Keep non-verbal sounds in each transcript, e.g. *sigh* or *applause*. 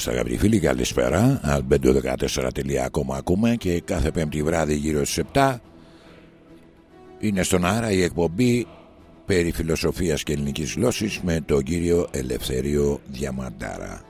Εδώ είμαστε αγαπητοί φίλοι, καλησπέρα. Albedo14.com ακούμε και κάθε πέμπτη βράδυ γύρω στις 7 είναι στον αέρα η εκπομπή περί φιλοσοφίας και ελληνικής γλώσσης με τον κύριο Ελευθέριο Διαμαντάρα.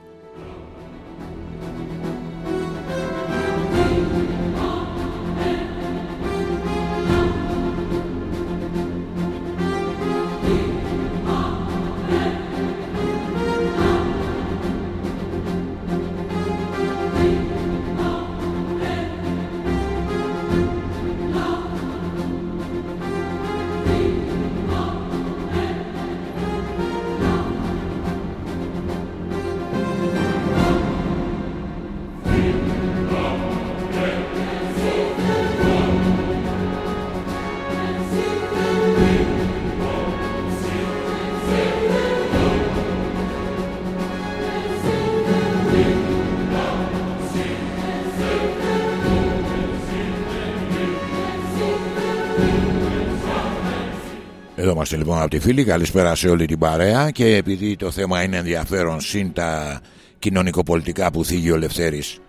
Εδώ είμαστε λοιπόν από τη φίλη. Καλησπέρα σε όλη την παρέα. Και επειδή το θέμα είναι ενδιαφέρον συν τα κοινωνικοπολιτικά που θίγει ο Λευθέρης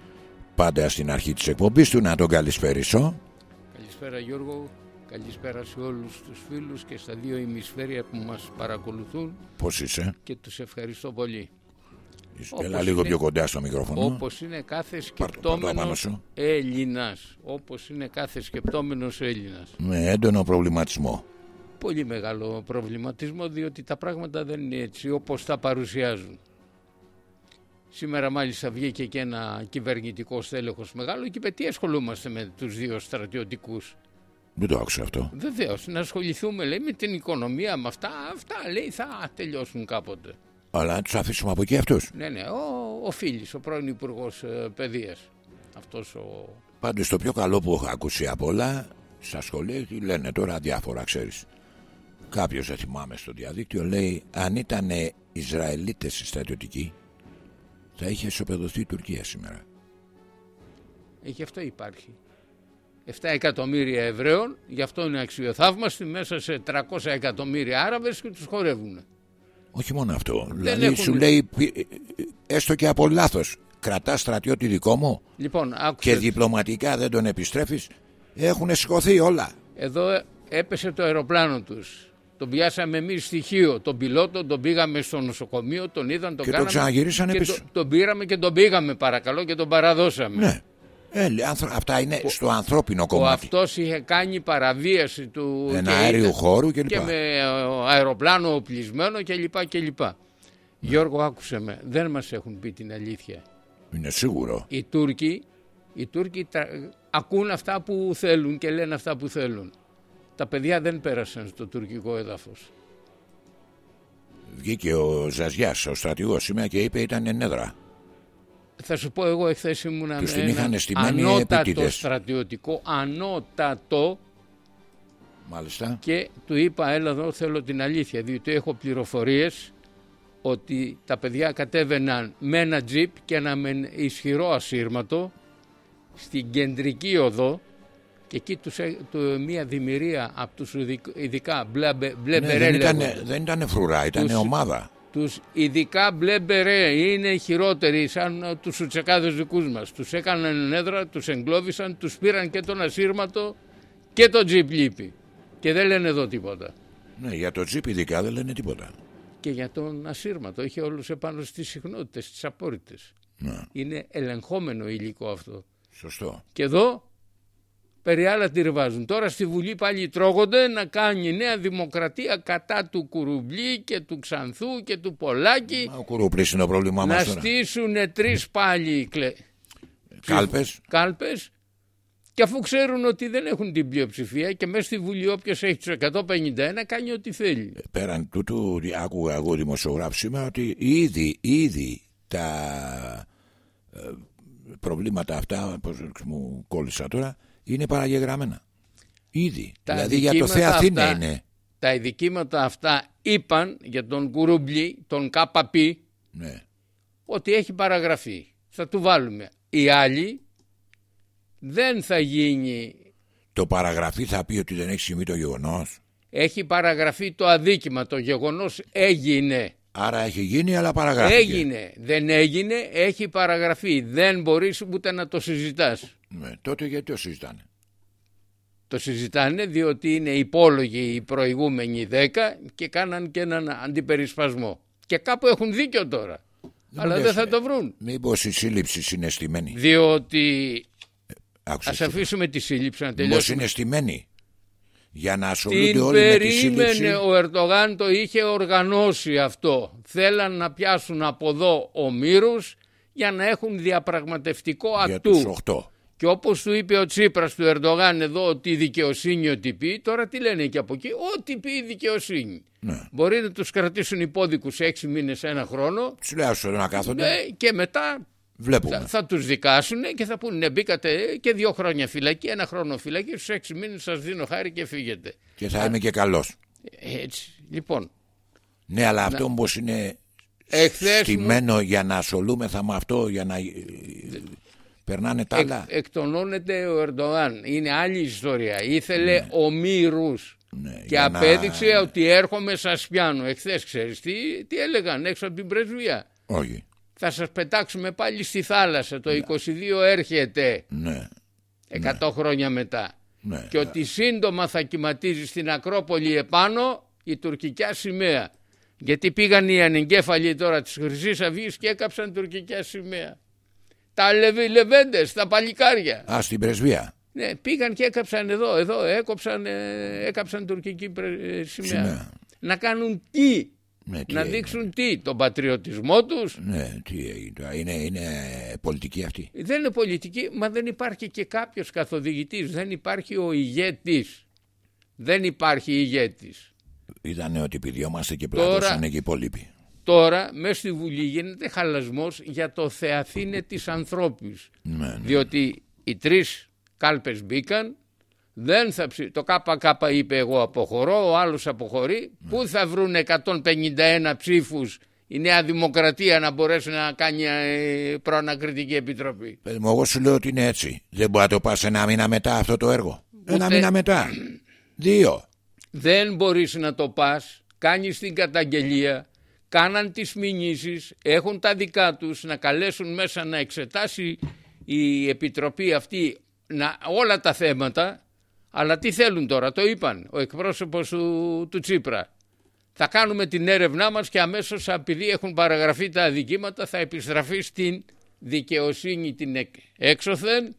πάντα στην αρχή της εκπομπής του, να τον καλησπέρισω. Καλησπέρα Γιώργο. Καλησπέρα σε όλους τους φίλους και στα δύο ημισφαίρια που μας παρακολουθούν. Πώς είσαι; Και τους ευχαριστώ πολύ. Έλα λίγο πιο κοντά στο μικρόφωνο. Όπως είναι κάθε σκεπτόμενος Έλληνας. Όπως είναι κάθε σκεπτόμενος Έλληνας. Με έντονο προβληματισμό πολύ μεγάλο προβληματισμό διότι τα πράγματα δεν είναι έτσι όπως τα παρουσιάζουν. Σήμερα μάλιστα βγήκε και ένα κυβερνητικό στέλεχος μεγάλο και είπε τι ασχολούμαστε με τους δύο στρατιωτικούς; Δεν το άκουσα αυτό. Βεβαίως, να ασχοληθούμε λέει με την οικονομία, με αυτά, αυτά λέει θα τελειώσουν κάποτε. Αλλά να τους αφήσουμε από εκεί αυτούς. Ναι, ναι, ο, ο Φίλης, ο πρώην Υπουργός ε, Παιδείας. Αυτός ο... Πάντως το πιο καλό που έχω ακούσει από όλα στα σχολεία λένε τώρα διάφορα ξέρεις κάποιος δεν θυμάμαι στο διαδίκτυο λέει αν ήταν Ισραηλίτες στρατιωτικοί θα είχε ισοπεδωθεί η Τουρκία σήμερα. Έχει αυτό υπάρχει. 7 εκατομμύρια Εβραίων, γι' αυτό είναι αξιοθαύμαστοι μέσα σε 300 εκατομμύρια Άραβες και τους χορεύουν. Όχι μόνο αυτό. δηλαδή έχουν... σου λέει έστω και από λάθος. Κρατάς στρατιώτη δικό μου λοιπόν, και διπλωματικά δεν τον επιστρέφεις έχουν σηκωθεί όλα. Εδώ έπεσε το αεροπλάνο τους τον πιάσαμε εμείς στοιχείο. Τον πιλότο τον πήγαμε στο νοσοκομείο, τον είδαν, τον και κάναμε. Και τον ξαναγυρίσανε πίσω. Το, τον πήραμε και τον πήγαμε παρακαλώ και τον παραδώσαμε. Ναι. Ε, αυτά είναι ο, στο ανθρώπινο κομμάτι. Ο αυτός είχε κάνει παραβίαση του αέριου χώρου και, και με αεροπλάνο οπλισμένο κλπ. κλπ. Ναι. Γιώργο άκουσε με, δεν μας έχουν πει την αλήθεια. Είναι σίγουρο. Οι Τούρκοι, οι Τούρκοι ακούν αυτά που θέλουν και λένε αυτά που θέλουν τα παιδιά δεν πέρασαν στο τουρκικό έδαφος. Βγήκε ο Ζαζιάς, ο στρατηγός σήμερα και είπε ήταν ενέδρα. Θα σου πω εγώ εχθές ήμουν με ένα ανώτατο επίτηδες. στρατιωτικό, ανώτατο Μάλιστα. και του είπα έλα εδώ θέλω την αλήθεια διότι έχω πληροφορίες ότι τα παιδιά κατέβαιναν με ένα τζιπ και ένα με ισχυρό ασύρματο στην κεντρική οδό και εκεί τους, το, μια δημιουργία από τους ειδικά μπλε, μπλε ναι, δεν, ήταν, δεν ήταν φρουρά, ήταν τους, ομάδα. Τους ειδικά μπλε μπερέ είναι χειρότεροι σαν τους σουτσεκάδες δικούς μας. Τους έκαναν έδρα, τους εγκλώβησαν, τους πήραν και τον ασύρματο και τον τζιπ λείπει. Και δεν λένε εδώ τίποτα. Ναι, για το τζιπ ειδικά δεν λένε τίποτα. Και για τον ασύρματο, είχε όλους επάνω στις συχνότητες, στις απόρριτες. Ναι. Είναι ελεγχόμενο υλικό αυτό. Σωστό. Και εδώ περί άλλα τη ρεβάζουν. Τώρα στη Βουλή πάλι τρώγονται να κάνει νέα δημοκρατία κατά του Κουρουμπλή και του Ξανθού και του Πολάκη. Μα ο Κουρουμπλής είναι το πρόβλημά μας Να στήσουν τρεις πάλι κλε... κάλπες. κάλπες και αφού ξέρουν ότι δεν έχουν την πλειοψηφία και μέσα στη Βουλή όποιος έχει τους 151 κάνει ό,τι θέλει. Ε, πέραν τούτου άκουγα εγώ δημοσιογράφο σήμερα ότι ήδη, ήδη τα ε, προβλήματα αυτά, πώς μου κόλλησα τώρα, είναι παραγεγραμμένα. Ήδη. Τα δηλαδή για το Θεά Αθήνα αυτά, είναι. Τα ειδικήματα αυτά είπαν για τον Κουρούμπλη, τον ΚΑΠΑΠΗ, ναι. ότι έχει παραγραφεί. Θα του βάλουμε. Οι άλλοι δεν θα γίνει... Το παραγραφή θα πει ότι δεν έχει συμβεί το γεγονός. Έχει παραγραφεί το αδίκημα. Το γεγονός έγινε. Άρα έχει γίνει αλλά παραγράφηκε. Έγινε. Δεν έγινε, έχει παραγραφεί. Δεν μπορείς ούτε να το συζητάς. Ναι, τότε γιατί το συζητάνε; Το συζητάνε διότι είναι υπόλογοι οι προηγούμενοι 10 και κάναν και έναν αντιπερισπασμό. Και κάπου έχουν δίκιο τώρα. αλλά δεν θα το βρουν. Μήπως η σύλληψη είναι στημένη. Διότι Άκουσα ας τι αφήσουμε τη σύλληψη να Μήπως τελειώσει. είναι στημένη. Για να ασχολούνται Την όλοι με τη σύλληψη. περίμενε ο Ερντογάν το είχε οργανώσει αυτό. Θέλαν να πιάσουν από εδώ ομήρους για να έχουν διαπραγματευτικό Για ατού. τους 8. Και όπως του είπε ο Τσίπρας του Ερντογάν εδώ ότι η δικαιοσύνη ό,τι πει, τώρα τι λένε και από εκεί, ό,τι πει η δικαιοσύνη. Ναι. Μπορεί να τους κρατήσουν υπόδικους έξι μήνες, ένα χρόνο Τους λέω άσο να κάθονται. ναι, και μετά Βλέπουμε. θα, θα τους δικάσουν και θα πούνε ναι μπήκατε και δύο χρόνια φυλακή, ένα χρόνο φυλακή, στους έξι μήνες σας δίνω χάρη και φύγετε. Και θα είμαι και καλός. Έτσι. Λοιπόν, Ναι, αλλά αυτό όμως είναι Εχθές στημένο για να ασχολούμεθα με αυτό, για να ε, περνάνε τα εκ, άλλα. εκτονώνεται ο Ερντογάν. Είναι άλλη ιστορία. Ήθελε ομήρους. Ναι, Και για να- απέδειξε ότι έρχομαι σας πιάνω. Εχθές ξέρεις τι, τι έλεγαν έξω από την πρεσβεία. Όχι. Θα σας πετάξουμε πάλι στη θάλασσα. Το 22 έρχεται Ναι, 100 χρόνια μετά. ναι. Και ότι σύντομα θα κυματίζει στην Ακρόπολη επάνω η τουρκικιά σημαία. Γιατί πήγαν οι ανεγκέφαλοι τώρα της Χρυσής Αυγής και έκαψαν τουρκικιά σημαία. Τα λεβι, λεβέντες, τα παλικάρια. Α, στην πρεσβεία. Ναι, πήγαν και έκαψαν εδώ, εδώ έκοψαν, ε, έκαψαν τουρκική πρε- ε, σημαία. Σημαία. Να κάνουν τι, Ναι, τι να έγινε. δείξουν τι, τον πατριωτισμό τους; Ναι, τι έγινε. τώρα, Είναι, είναι πολιτική αυτή. Δεν είναι πολιτική, μα δεν υπάρχει και κάποιος καθοδηγητής, δεν υπάρχει ο ηγέτης. Δεν υπάρχει ηγέτης. Ήταν ότι επιδιώμαστε και Τώρα- πλάτωσαν και οι υπόλοιποι. Τώρα μέσα στη Βουλή γίνεται χαλασμός για το Θεαθήνε της ανθρώπης. Ναι, ναι. Διότι οι τρεις κάλπες μπήκαν, δεν θα ψη... το ΚΚ είπε εγώ αποχωρώ, ο άλλος αποχωρεί. Πού θα βρουν 151 ψήφους η Νέα Δημοκρατία να μπορέσει να κάνει ε, προανακριτική επιτροπή; Παιδί μου, εγώ σου λέω ότι είναι έτσι. Δεν μπορεί να το πας ένα μήνα μετά αυτό το έργο. Ένα Ούτε- μήνα μετά. Δύο. Δεν μπορείς να το πας, κάνεις την καταγγελία, κάναν τις μηνύσεις, έχουν τα δικά τους να καλέσουν μέσα να εξετάσει η επιτροπή αυτή να, όλα τα θέματα, αλλά τι θέλουν τώρα, το είπαν ο εκπρόσωπος του, του Τσίπρα. Θα κάνουμε την έρευνά μας και αμέσως επειδή έχουν παραγραφεί τα αδικήματα θα επιστραφεί στην δικαιοσύνη την εκ- έξωθεν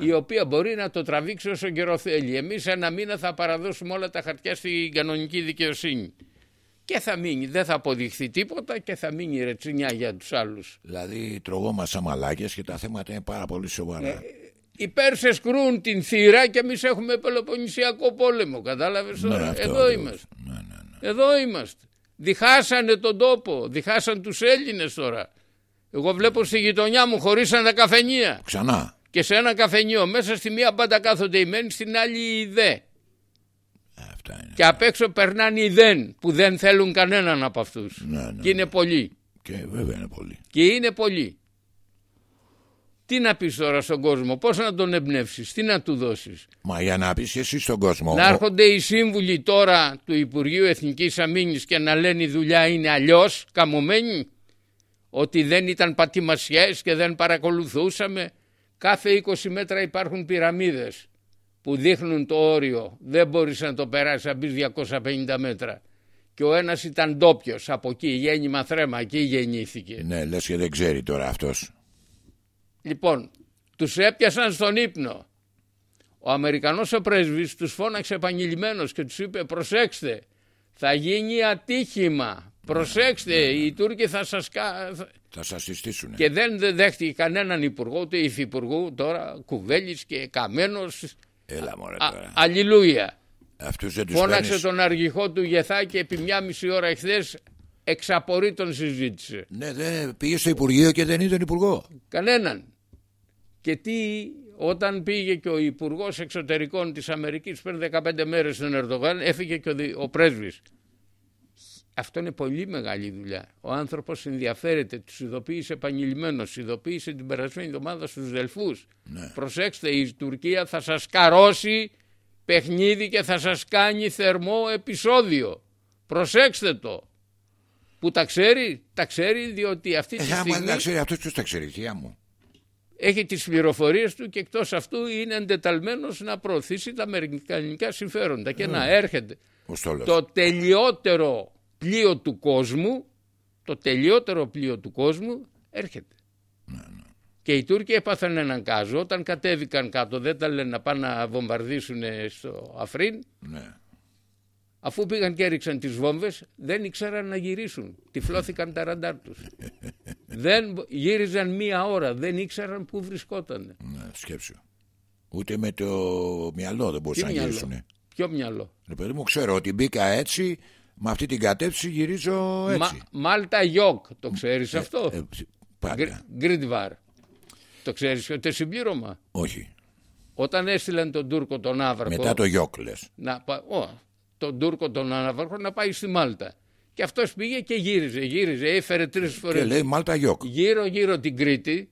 η οποία μπορεί να το τραβήξει όσο καιρό θέλει. Εμείς ένα μήνα θα παραδώσουμε όλα τα χαρτιά στην κανονική δικαιοσύνη. Και θα μείνει, δεν θα αποδειχθεί τίποτα και θα μείνει ρετσινιά για τους άλλους. Δηλαδή τρογόμαστε σαν μαλάκες και τα θέματα είναι πάρα πολύ σοβαρά. Οι Πέρσες κρούν την θύρα και εμείς έχουμε Πελοποννησιακό πόλεμο. Κατάλαβες τώρα; Ναι, αυτό Εδώ ακριβώς. είμαστε. Ναι, ναι, ναι. Εδώ είμαστε. Διχάσανε τον τόπο. Διχάσαν τους Έλληνες τώρα. Εγώ βλέπω στη γειτονιά μου χωρίσαν τα καφενεία. Ξανά. Και σε ένα καφενείο μέσα στη μία μπάντα κάθονται οι μεν, στην άλλη οι δε. Αυτά είναι. Και απ' έξω περνάνε οι δεν που δεν θέλουν κανέναν από αυτούς. Ναι, ναι, Και είναι πολλοί. Και βέβαια είναι πολύ. Και είναι πολλοί. Τι να πεις τώρα στον κόσμο, πώς να τον εμπνεύσεις, τι να του δώσεις. Μα για να πεις εσύ στον κόσμο. Να έρχονται οι σύμβουλοι τώρα του Υπουργείου Εθνικής Αμήνης και να λένε η δουλειά είναι αλλιώς, καμωμένη, ότι δεν ήταν πατημασιές και δεν παρακολουθούσαμε. Κάθε 20 μέτρα υπάρχουν πυραμίδες που δείχνουν το όριο. Δεν μπορείς να το περάσεις να μπεις 250 μέτρα. Και ο ένας ήταν ντόπιος από εκεί, γέννημα θρέμα, εκεί γεννήθηκε. Ναι, λες και δεν ξέρει τώρα αυτός. Λοιπόν, τους έπιασαν στον ύπνο. Ο Αμερικανός ο πρέσβης τους φώναξε επανειλημμένος και τους είπε προσέξτε, θα γίνει ατύχημα. Προσέξτε, οι Τούρκοι θα σας... κα- θα-» Θα σας συστήσουνε. Και δεν δε- δέχτηκε κανέναν υπουργό, ούτε υφυπουργού τώρα, Κουβέλης και Καμένος. Έλα μωρέ Α, τώρα. αλληλούια. Αυτούς δεν τους Φώναξε παίρνεις. τον αργυχό του Γεθά και επί μια μισή ώρα εχθές εξαπορεί τον συζήτησε. Ναι, δεν πήγε στο Υπουργείο και δεν είδε τον Υπουργό. Κανέναν. Και τι όταν πήγε και ο Υπουργός Εξωτερικών της Αμερικής πριν 15 μέρες στον Ερντογάν έφυγε και ο, δι- ο πρέσβης. Αυτό είναι πολύ μεγάλη δουλειά. Ο άνθρωπος ενδιαφέρεται, τους ειδοποίησε επανειλημμένος, ειδοποίησε την περασμένη εβδομάδα στους Δελφούς. Προσέξτε, η Τουρκία θα σας καρώσει παιχνίδι και θα σας κάνει θερμό επεισόδιο. Προσέξτε το. Που τα ξέρει, τα ξέρει διότι αυτή τη ε, στιγμή... Αν τα ξέρει αυτός ποιος τα ξέρει, θεία μου. Έχει τις πληροφορίες του και εκτός αυτού είναι εντεταλμένος να προωθήσει τα αμερικανικά συμφέροντα και να έρχεται το τελειότερο πλοίο του κόσμου το τελειότερο πλοίο του κόσμου έρχεται. Ναι, ναι. Και οι Τούρκοι έπαθαν έναν κάζο όταν κατέβηκαν κάτω δεν τα λένε να πάνε να βομβαρδίσουν στο Αφρίν ναι. Αφού πήγαν και έριξαν τις βόμβες δεν ήξεραν να γυρίσουν. Τυφλώθηκαν τα ραντάρ τους. *laughs* δεν γύριζαν μία ώρα. Δεν ήξεραν πού βρισκόταν. Ναι, σκέψου. Ούτε με το μυαλό δεν μπορούσαν να γυρίσουν. Ποιο μυαλό; Ναι, παιδί μου ξέρω ότι μπήκα έτσι με αυτή την κατεύθυνση γυρίζω έτσι. Μα, Μάλτα Γιόκ, το ξέρεις ε, αυτό; Ε, Γκριντβάρ. Το ξέρεις ότι συμπλήρωμα; Όχι. Όταν έστειλαν τον Τούρκο τον Άβαρχο. Μετά το Γιόκ λες. Να, ο, τον Τούρκο τον Άβαρχο να πάει στη Μάλτα. Και αυτός πήγε και γύριζε, γύριζε, έφερε τρεις φορέ. Και λέει Μάλτα Γιόκ. Γύρω γύρω την Κρήτη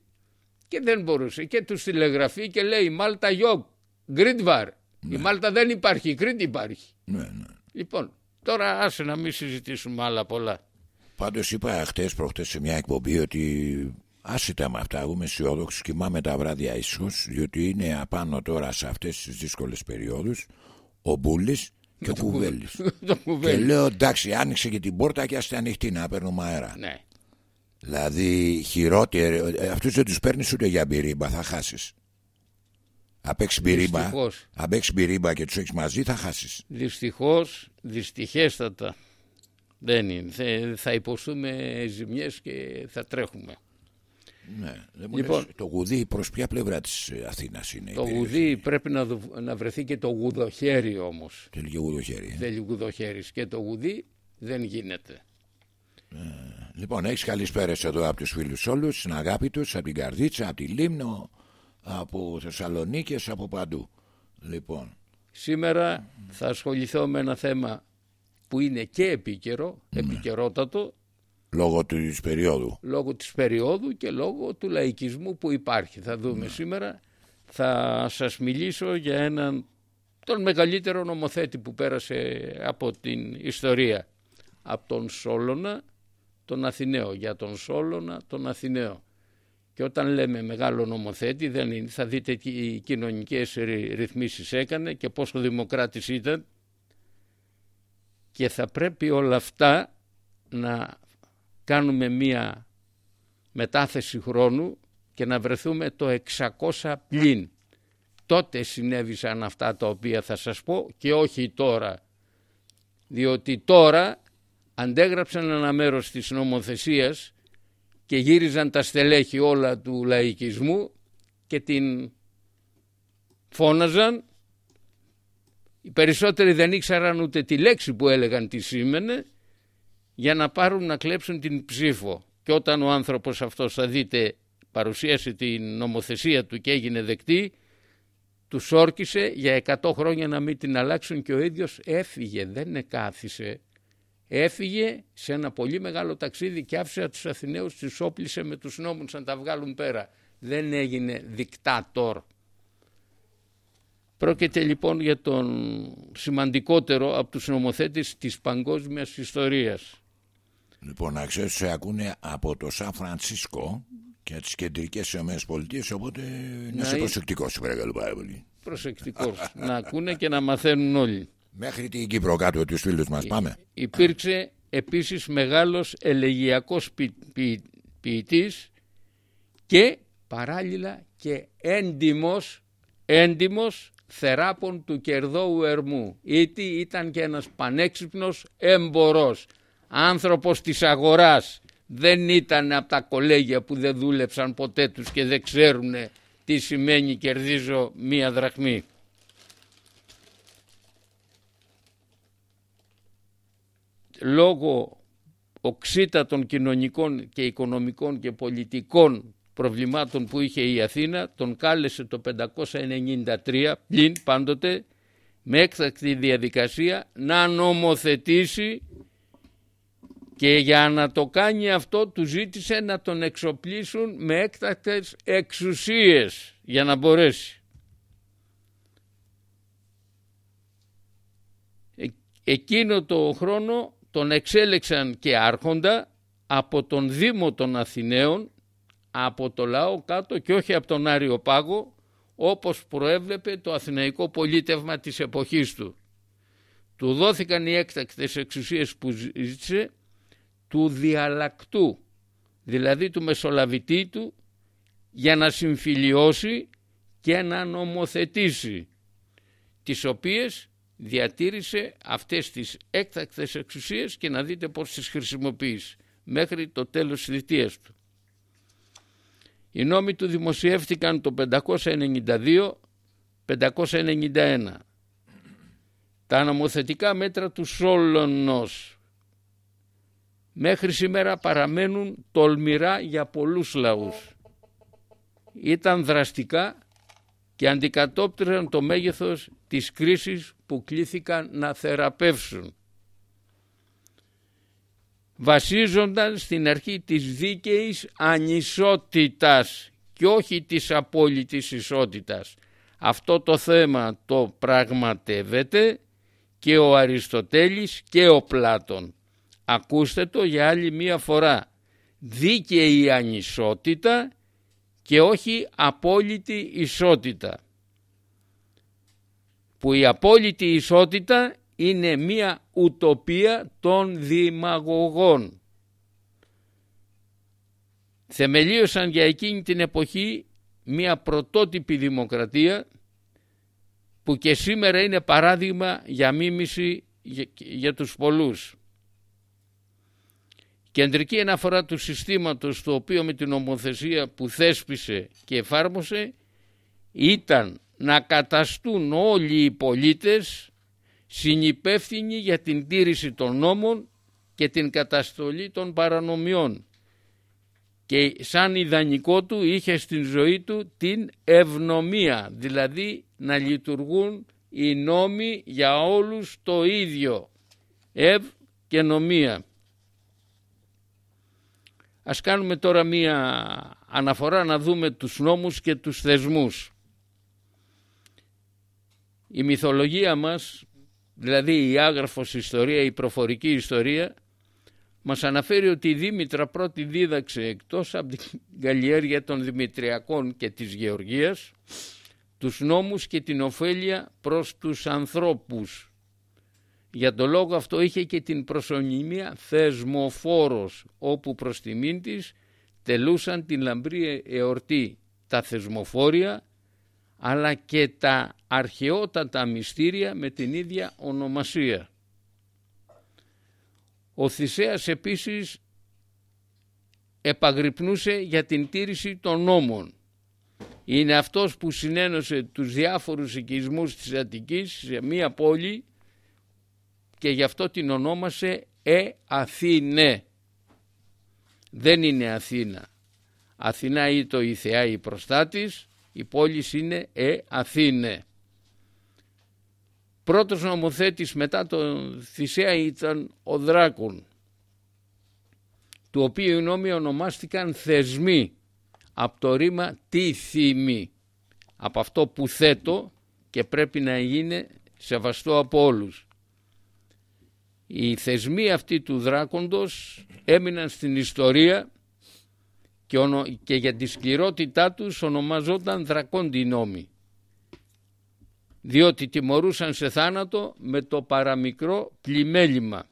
και δεν μπορούσε. Και τους τηλεγραφεί και λέει Μάλτα Γιόκ. Γκριντβάρ. Ναι. Η Μάλτα δεν υπάρχει, η Κρήτη υπάρχει. Ναι, ναι. Λοιπόν, τώρα άσε να μην συζητήσουμε άλλα πολλά. Πάντως είπα χτες προχτές σε μια εκπομπή ότι άσυτα με αυτά, εγώ είμαι αισιόδοξος, κοιμάμαι τα βράδια ίσως, διότι είναι απάνω τώρα σε αυτές τις δύσκολες περιόδους ο Μπούλης και ο *laughs* Κουβέλης. και λέω εντάξει άνοιξε και την πόρτα και άστε ανοιχτή να παίρνουμε αέρα. Ναι. Δηλαδή χειρότερο, ε, αυτούς δεν τους παίρνεις ούτε για μπυρίμπα, θα χάσεις. Αν παίξει μπυρίμπα, και τους έχεις μαζί, θα χάσεις. Δυστυχώς, δυστυχέστατα δεν είναι. Θα υποστούμε ζημιές και θα τρέχουμε. Ναι, δεν λοιπόν, το γουδί προς ποια πλευρά της Αθήνας είναι. Το γουδί πρέπει να, να βρεθεί και το γουδοχέρι όμως. Θέλει και γουδοχέρι. Ε; Θέλει γουδοχέρις. Και το γουδί δεν γίνεται. Ε, λοιπόν, έχεις καλησπέρα εδώ από τους φίλους όλους, στην αγάπη τους, από την Καρδίτσα, από τη Λίμνο, από Θεσσαλονίκες, από παντού. Λοιπόν. Σήμερα θα ασχοληθώ με ένα θέμα που είναι και επίκαιρο, ναι. επικαιρότατο. Λόγω της περίοδου. Λόγω της περίοδου και λόγω του λαϊκισμού που υπάρχει. Θα δούμε ναι. σήμερα. Θα σας μιλήσω για έναν τον μεγαλύτερο νομοθέτη που πέρασε από την ιστορία. Από τον Σόλωνα τον Αθηναίο. Για τον Σόλωνα τον Αθηναίο. Και όταν λέμε μεγάλο νομοθέτη δεν είναι, θα δείτε τι οι κοινωνικές ρυθμίσεις έκανε και πόσο δημοκράτης ήταν και θα πρέπει όλα αυτά να κάνουμε μία μετάθεση χρόνου και να βρεθούμε το 600 πλην. Τότε συνέβησαν αυτά τα οποία θα σας πω και όχι τώρα. Διότι τώρα αντέγραψαν ένα μέρος της νομοθεσίας και γύριζαν τα στελέχη όλα του λαϊκισμού και την φώναζαν. Οι περισσότεροι δεν ήξεραν ούτε τη λέξη που έλεγαν τι σήμαινε για να πάρουν να κλέψουν την ψήφο. Και όταν ο άνθρωπος αυτός θα δείτε παρουσίασε την νομοθεσία του και έγινε δεκτή, τους όρκησε για 100 χρόνια να μην την αλλάξουν και ο ίδιος έφυγε, δεν εκάθισε έφυγε σε ένα πολύ μεγάλο ταξίδι και άφησε τους Αθηναίους, τους όπλησε με τους νόμους να τα βγάλουν πέρα. Δεν έγινε δικτάτορ. Πρόκειται λοιπόν για τον σημαντικότερο από τους νομοθέτες της παγκόσμιας ιστορίας. Λοιπόν, να ξέρεις, σε ακούνε από το Σαν Φρανσίσκο και τις κεντρικές πολιτείες, οπότε να είσαι προσεκτικός, παρακαλώ πάρα πολύ. Προσεκτικός, να ακούνε και να μαθαίνουν όλοι. Μέχρι την Κύπρο κάτω τους φίλους μας πάμε. Υπήρξε επίσης μεγάλος ελεγιακός ποι, ποιητής και παράλληλα και έντιμος, έντιμος θεράπων του κερδόου ερμού. Ήτι ήταν και ένας πανέξυπνος έμπορος, άνθρωπος της αγοράς. Δεν ήταν από τα κολέγια που δεν δούλεψαν ποτέ τους και δεν ξέρουν τι σημαίνει κερδίζω μία δραχμή. Λόγω οξύτατων κοινωνικών και οικονομικών και πολιτικών προβλημάτων που είχε η Αθήνα τον κάλεσε το 593 πλην πάντοτε με έκτακτη διαδικασία να νομοθετήσει και για να το κάνει αυτό του ζήτησε να τον εξοπλίσουν με έκτακτες εξουσίες για να μπορέσει. Ε, εκείνο το χρόνο τον εξέλεξαν και άρχοντα από τον Δήμο των Αθηναίων, από το λαό κάτω και όχι από τον Άριο Πάγο, όπως προέβλεπε το αθηναϊκό πολίτευμα της εποχής του. Του δόθηκαν οι έκτακτες εξουσίες που ζήτησε του διαλακτού, δηλαδή του μεσολαβητή του, για να συμφιλιώσει και να νομοθετήσει, τις οποίες διατήρησε αυτές τις έκτακτες εξουσίες και να δείτε πώς τις χρησιμοποιήσει μέχρι το τέλος της θητείας του. Οι νόμοι του δημοσιεύτηκαν το 592-591. Τα νομοθετικά μέτρα τους Σόλωνος μέχρι σήμερα παραμένουν τολμηρά για πολλούς λαούς. Ήταν δραστικά και αντικατόπτραν το μέγεθος της κρίσης που κλήθηκαν να θεραπεύσουν. Βασίζονταν στην αρχή της δίκαιης ανισότητας και όχι της απόλυτης ισότητας. Αυτό το θέμα το πραγματεύεται και ο Αριστοτέλης και ο Πλάτων. Ακούστε το για άλλη μία φορά. Δίκαιη ανισότητα και όχι απόλυτη ισότητα. Που η απόλυτη ισότητα είναι μία ουτοπία των δημαγωγών. Θεμελίωσαν για εκείνη την εποχή μία πρωτότυπη δημοκρατία που και σήμερα είναι παράδειγμα για μίμηση για τους πολλούς. Κεντρική αναφορά του συστήματος το οποίο με την νομοθεσία που θέσπισε και εφάρμοσε ήταν να καταστούν όλοι οι πολίτες συνυπεύθυνοι για την τήρηση των νόμων και την καταστολή των παρανομιών και σαν ιδανικό του είχε στην ζωή του την ευνομία, δηλαδή να λειτουργούν οι νόμοι για όλους το ίδιο, ευ και νομία. Ας κάνουμε τώρα μία αναφορά να δούμε τους νόμους και τους θεσμούς. Η μυθολογία μας, δηλαδή η άγραφος ιστορία, η προφορική ιστορία, μας αναφέρει ότι η Δήμητρα πρώτη δίδαξε εκτός από την καλλιέργεια των Δημητριακών και της Γεωργίας τους νόμους και την ωφέλεια προς τους ανθρώπους για τον λόγο αυτό είχε και την προσωνυμία θεσμοφόρος όπου προς τιμήν της τελούσαν την λαμπρή εορτή τα θεσμοφόρια αλλά και τα αρχαιότατα μυστήρια με την ίδια ονομασία. Ο Θησέας επίσης επαγρυπνούσε για την τήρηση των νόμων. Είναι αυτός που συνένωσε τους διάφορους οικισμούς της Αττικής σε μία πόλη και γι' αυτό την ονόμασε Ε Αθήνε. Δεν είναι Αθήνα. Αθηνά ή το η Θεά η προστάτης, η πόλης είναι Ε Αθήνε. Πρώτος νομοθέτης μετά τον Θησέα ήταν ο Δράκων, του οποίου οι νόμοι ονομάστηκαν θεσμοί, από το ρήμα τι θυμή, από αυτό που θέτω και πρέπει να γίνει σεβαστό από όλους. Οι θεσμοί αυτοί του δράκοντος έμειναν στην ιστορία και, για τη σκληρότητά τους ονομαζόταν δρακόντι νόμοι διότι τιμωρούσαν σε θάνατο με το παραμικρό πλημέλημα.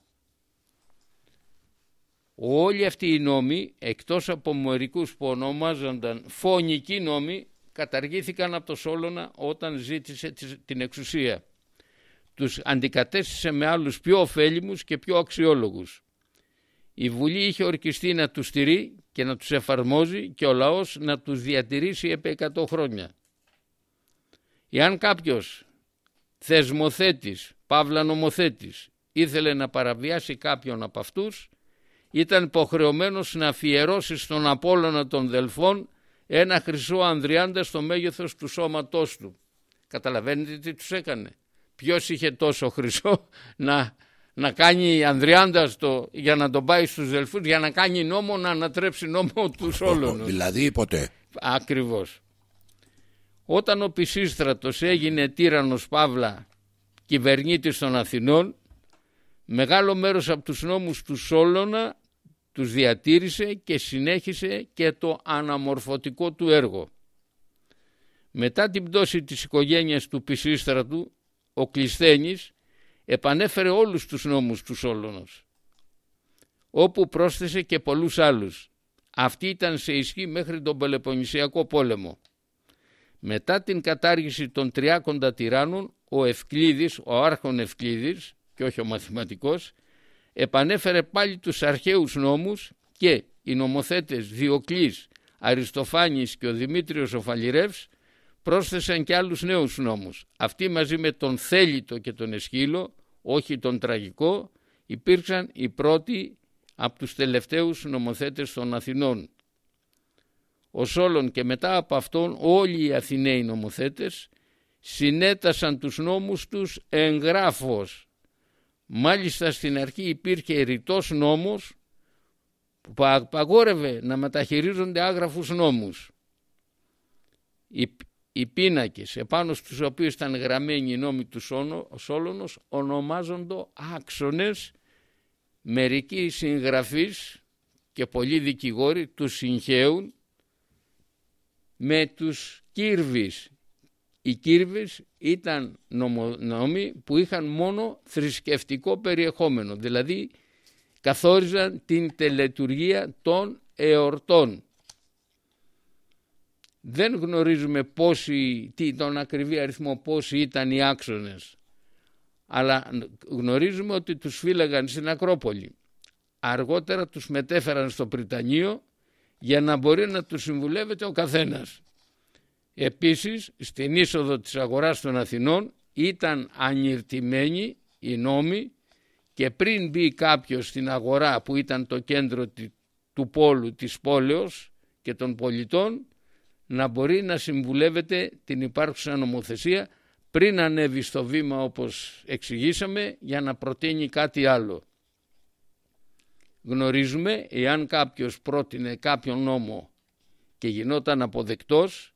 Όλοι αυτοί οι νόμοι, εκτός από μερικούς που ονομάζονταν φωνικοί νόμοι, καταργήθηκαν από το Σόλωνα όταν ζήτησε την εξουσία τους αντικατέστησε με άλλους πιο ωφέλιμους και πιο αξιόλογους. Η Βουλή είχε ορκιστεί να τους στηρεί και να τους εφαρμόζει και ο λαός να τους διατηρήσει επί 100 χρόνια. Εάν κάποιος θεσμοθέτης, παύλα νομοθέτης, ήθελε να παραβιάσει κάποιον από αυτούς, ήταν υποχρεωμένος να αφιερώσει στον Απόλλωνα των Δελφών ένα χρυσό ανδριάντα στο μέγεθος του σώματός του. Καταλαβαίνετε τι τους έκανε; Ποιος είχε τόσο χρυσό να, να κάνει Ανδριάντας το, για να τον πάει στους Δελφούς για να κάνει νόμο να ανατρέψει νόμο τους όλων. Δηλαδή ποτέ. Ακριβώς. Όταν ο Πισίστρατος έγινε τύρανος Παύλα κυβερνήτης των Αθηνών Μεγάλο μέρος από τους νόμους του Σόλωνα τους διατήρησε και συνέχισε και το αναμορφωτικό του έργο. Μετά την πτώση της οικογένειας του Πισίστρατου, ο Κλεισθένης επανέφερε όλους τους νόμους του Σόλωνος, όπου πρόσθεσε και πολλούς άλλους. Αυτή ήταν σε ισχύ μέχρι τον Πελεποννησιακό πόλεμο. Μετά την κατάργηση των τριάκοντα τυράννων, ο Ευκλήδης, ο άρχον Ευκλήδης, και όχι ο μαθηματικός, επανέφερε πάλι τους αρχαίους νόμους και οι νομοθέτες Διοκλής, Αριστοφάνης και ο Δημήτριος ο Φαλιρεύς πρόσθεσαν και άλλους νέους νόμους. Αυτοί μαζί με τον Θέλητο και τον Εσχύλο, όχι τον Τραγικό, υπήρξαν οι πρώτοι από τους τελευταίους νομοθέτες των Αθηνών. Ο Σόλων και μετά από αυτόν όλοι οι Αθηναίοι νομοθέτες συνέτασαν τους νόμους τους εγγράφος Μάλιστα στην αρχή υπήρχε ρητός νόμος που απαγόρευε να μεταχειρίζονται άγραφους νόμους. Οι, οι πίνακες επάνω στους οποίους ήταν γραμμένοι οι νόμοι του Σόλωνος ονομάζονται άξονες μερικοί συγγραφείς και πολλοί δικηγόροι τους συγχαίουν με τους κύρβεις οι κύρβες ήταν νόμοι που είχαν μόνο θρησκευτικό περιεχόμενο, δηλαδή καθόριζαν την τελετουργία των εορτών. Δεν γνωρίζουμε πόσοι, τι, τον ακριβή αριθμό πόσοι ήταν οι άξονες, αλλά γνωρίζουμε ότι τους φύλαγαν στην Ακρόπολη. Αργότερα τους μετέφεραν στο Πριτανείο για να μπορεί να τους συμβουλεύεται ο καθένας. Επίσης στην είσοδο της αγοράς των Αθηνών ήταν ανιρτημένοι οι νόμοι και πριν μπει κάποιος στην αγορά που ήταν το κέντρο του πόλου της πόλεως και των πολιτών να μπορεί να συμβουλεύεται την υπάρχουσα νομοθεσία πριν ανέβει στο βήμα όπως εξηγήσαμε για να προτείνει κάτι άλλο. Γνωρίζουμε εάν κάποιος πρότεινε κάποιον νόμο και γινόταν αποδεκτός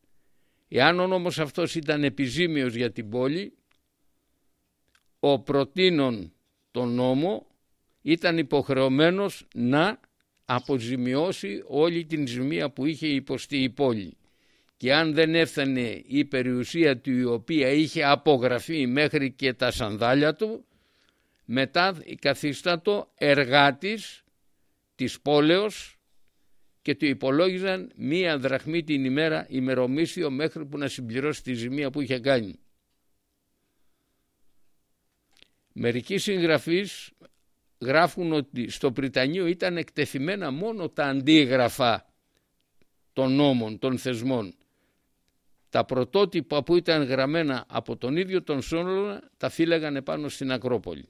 Εάν ο νόμος αυτός ήταν επιζήμιος για την πόλη, ο προτείνων τον νόμο ήταν υποχρεωμένος να αποζημιώσει όλη την ζημία που είχε υποστεί η πόλη. Και αν δεν έφτανε η περιουσία του η οποία είχε απογραφεί μέχρι και τα σανδάλια του, μετά καθίστατο εργάτης της πόλεως και του υπολόγιζαν μία δραχμή την ημέρα ημερομίσιο μέχρι που να συμπληρώσει τη ζημία που είχε κάνει. Μερικοί συγγραφείς γράφουν ότι στο Πριτανείο ήταν εκτεθειμένα μόνο τα αντίγραφα των νόμων, των θεσμών. Τα πρωτότυπα που ήταν γραμμένα από τον ίδιο τον Σόλωνα τα φύλαγαν επάνω στην Ακρόπολη.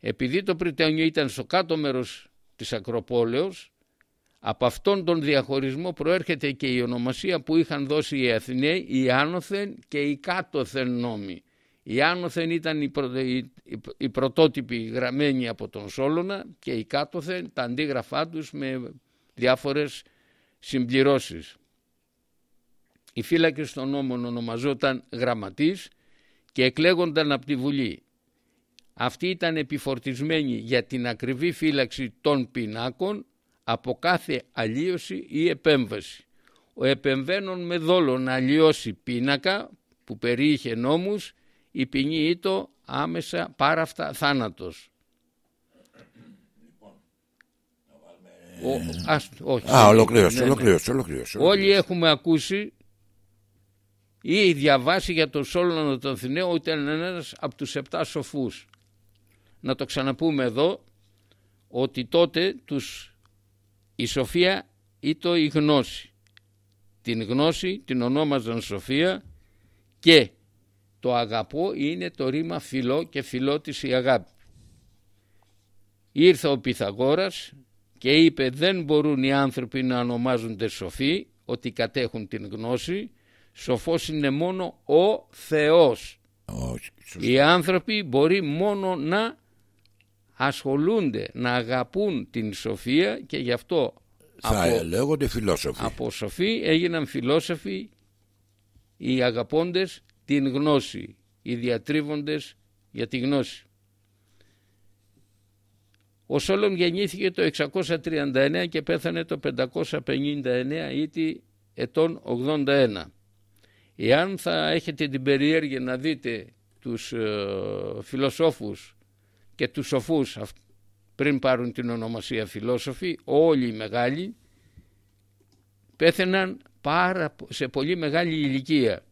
Επειδή το Πριτανείο ήταν στο κάτω μέρος της Ακροπόλεως από αυτόν τον διαχωρισμό προέρχεται και η ονομασία που είχαν δώσει οι Αθηναίοι, οι άνωθεν και οι κάτωθεν νόμοι. Οι άνωθεν ήταν οι, πρω... οι πρωτότυποι γραμμένοι από τον Σόλωνα και οι κάτωθεν τα αντίγραφά τους με διάφορες συμπληρώσεις. Οι φύλακες των νόμων ονομαζόταν γραμματείς και εκλέγονταν από τη Βουλή. Αυτοί ήταν επιφορτισμένοι για την ακριβή φύλαξη των πινάκων από κάθε αλλίωση ή επέμβαση. Ο επεμβαίνων με δόλο να αλλοιώσει πίνακα που περιείχε νόμους η ποινή ήτο άμεσα πάραφτα θάνατος. Ο, ας, όχι, Α, ολοκλήρωσε, ναι, ναι. Όλοι έχουμε ακούσει ή διαβάσει για τον Σόλωνο τον Θηναίο ότι ήταν ένας από τους επτά σοφούς. Να το ξαναπούμε εδώ ότι τότε τους η σοφία ήτο η γνώση. Την γνώση την ονόμαζαν σοφία και το αγαπώ είναι το ρήμα φιλό και φιλότης η αγάπη. Ήρθε ο Πυθαγόρας και είπε δεν μπορούν οι άνθρωποι να ονομάζονται σοφοί ότι κατέχουν την γνώση σοφός είναι μόνο ο Θεός. οι άνθρωποι μπορεί μόνο να ασχολούνται να αγαπούν την σοφία και γι' αυτό θα από, λέγονται φιλόσοφοι. Από σοφοί έγιναν φιλόσοφοι οι αγαπώντες την γνώση, οι διατρίβοντες για τη γνώση. Ο Σόλων γεννήθηκε το 639 και πέθανε το 559 ήτι ετών 81. Εάν θα έχετε την περιέργεια να δείτε τους ε, φιλοσόφους και τους σοφούς πριν πάρουν την ονομασία φιλόσοφοι, όλοι οι μεγάλοι πέθαιναν πάρα, σε πολύ μεγάλη ηλικία.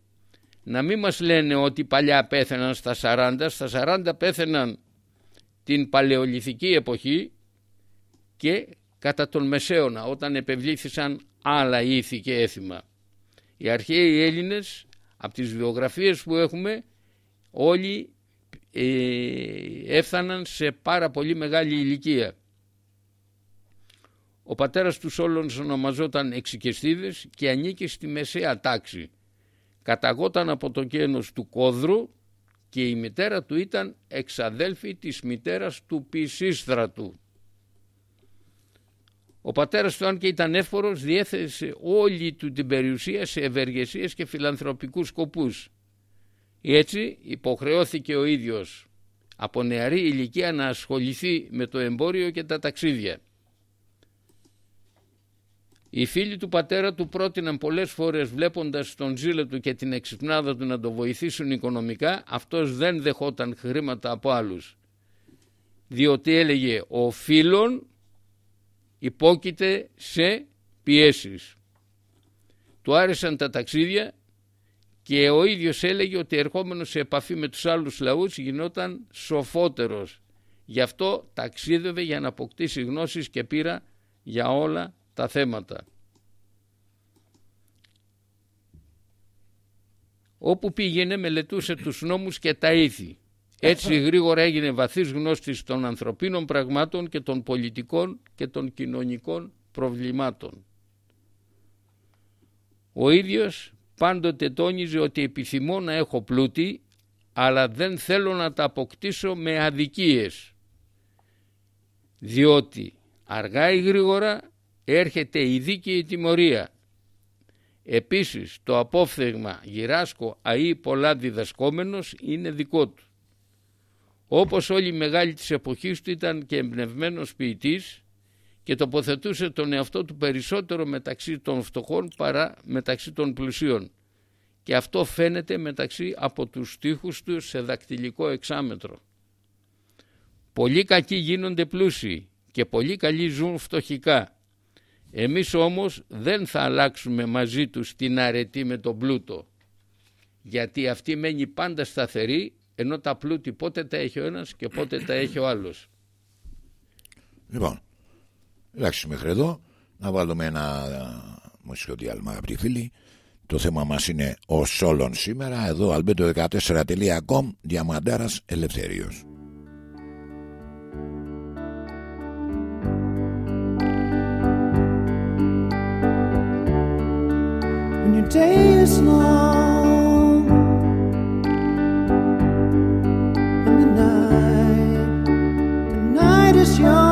Να μην μας λένε ότι παλιά πέθαιναν στα 40, στα 40 πέθαιναν την παλαιολιθική εποχή και κατά τον Μεσαίωνα όταν επευλήθησαν άλλα ήθη και έθιμα. Οι αρχαίοι Έλληνες από τις βιογραφίες που έχουμε όλοι ε, έφταναν σε πάρα πολύ μεγάλη ηλικία. Ο πατέρας τους όλων ονομαζόταν Εξικεστίδες και ανήκει στη μεσαία τάξη. Καταγόταν από το κένος του Κόδρου και η μητέρα του ήταν εξαδέλφη της μητέρας του Πισίστρατου. Ο πατέρας του αν και ήταν εύφορος διέθεσε όλη του την περιουσία σε ευεργεσίες και φιλανθρωπικούς σκοπούς. Έτσι υποχρεώθηκε ο ίδιος από νεαρή ηλικία να ασχοληθεί με το εμπόριο και τα ταξίδια. Οι φίλοι του πατέρα του πρότειναν πολλές φορές βλέποντας τον ζήλο του και την εξυπνάδα του να το βοηθήσουν οικονομικά, αυτός δεν δεχόταν χρήματα από άλλους. Διότι έλεγε ο φίλων υπόκειται σε πιέσεις. Του άρεσαν τα ταξίδια και ο ίδιος έλεγε ότι ερχόμενος σε επαφή με τους άλλους λαούς γινόταν σοφότερος. Γι' αυτό ταξίδευε για να αποκτήσει γνώσεις και πείρα για όλα τα θέματα. Όπου πήγαινε μελετούσε τους νόμους και τα ήθη. Έτσι γρήγορα έγινε βαθύς γνώστης των ανθρωπίνων πραγμάτων και των πολιτικών και των κοινωνικών προβλημάτων. Ο ίδιος πάντοτε τόνιζε ότι επιθυμώ να έχω πλούτη αλλά δεν θέλω να τα αποκτήσω με αδικίες διότι αργά ή γρήγορα έρχεται η δίκαιη τιμωρία. Επίσης το απόφθεγμα γυράσκω αή πολλά διδασκόμενος είναι δικό του. Όπως όλοι οι μεγάλοι της εποχής του ήταν και εμπνευμένος ποιητής και τοποθετούσε τον εαυτό του περισσότερο μεταξύ των φτωχών παρά μεταξύ των πλουσίων. Και αυτό φαίνεται μεταξύ από τους στίχους του σε δακτυλικό εξάμετρο. Πολλοί κακοί γίνονται πλούσιοι και πολλοί καλοί ζουν φτωχικά. Εμείς όμως δεν θα αλλάξουμε μαζί τους την αρετή με τον πλούτο γιατί αυτή μένει πάντα σταθερή ενώ τα πλούτη πότε τα έχει ο ένας και πότε τα έχει ο άλλος. Λοιπόν, εντάξει μέχρι εδώ να βάλουμε ένα μουσικό διάλειμμα αγαπητοί φίλοι το θέμα μας είναι ο Σόλων σήμερα εδώ albedo14.com Διαμαντάρας Ελευθέριος day is long the night, the night is yours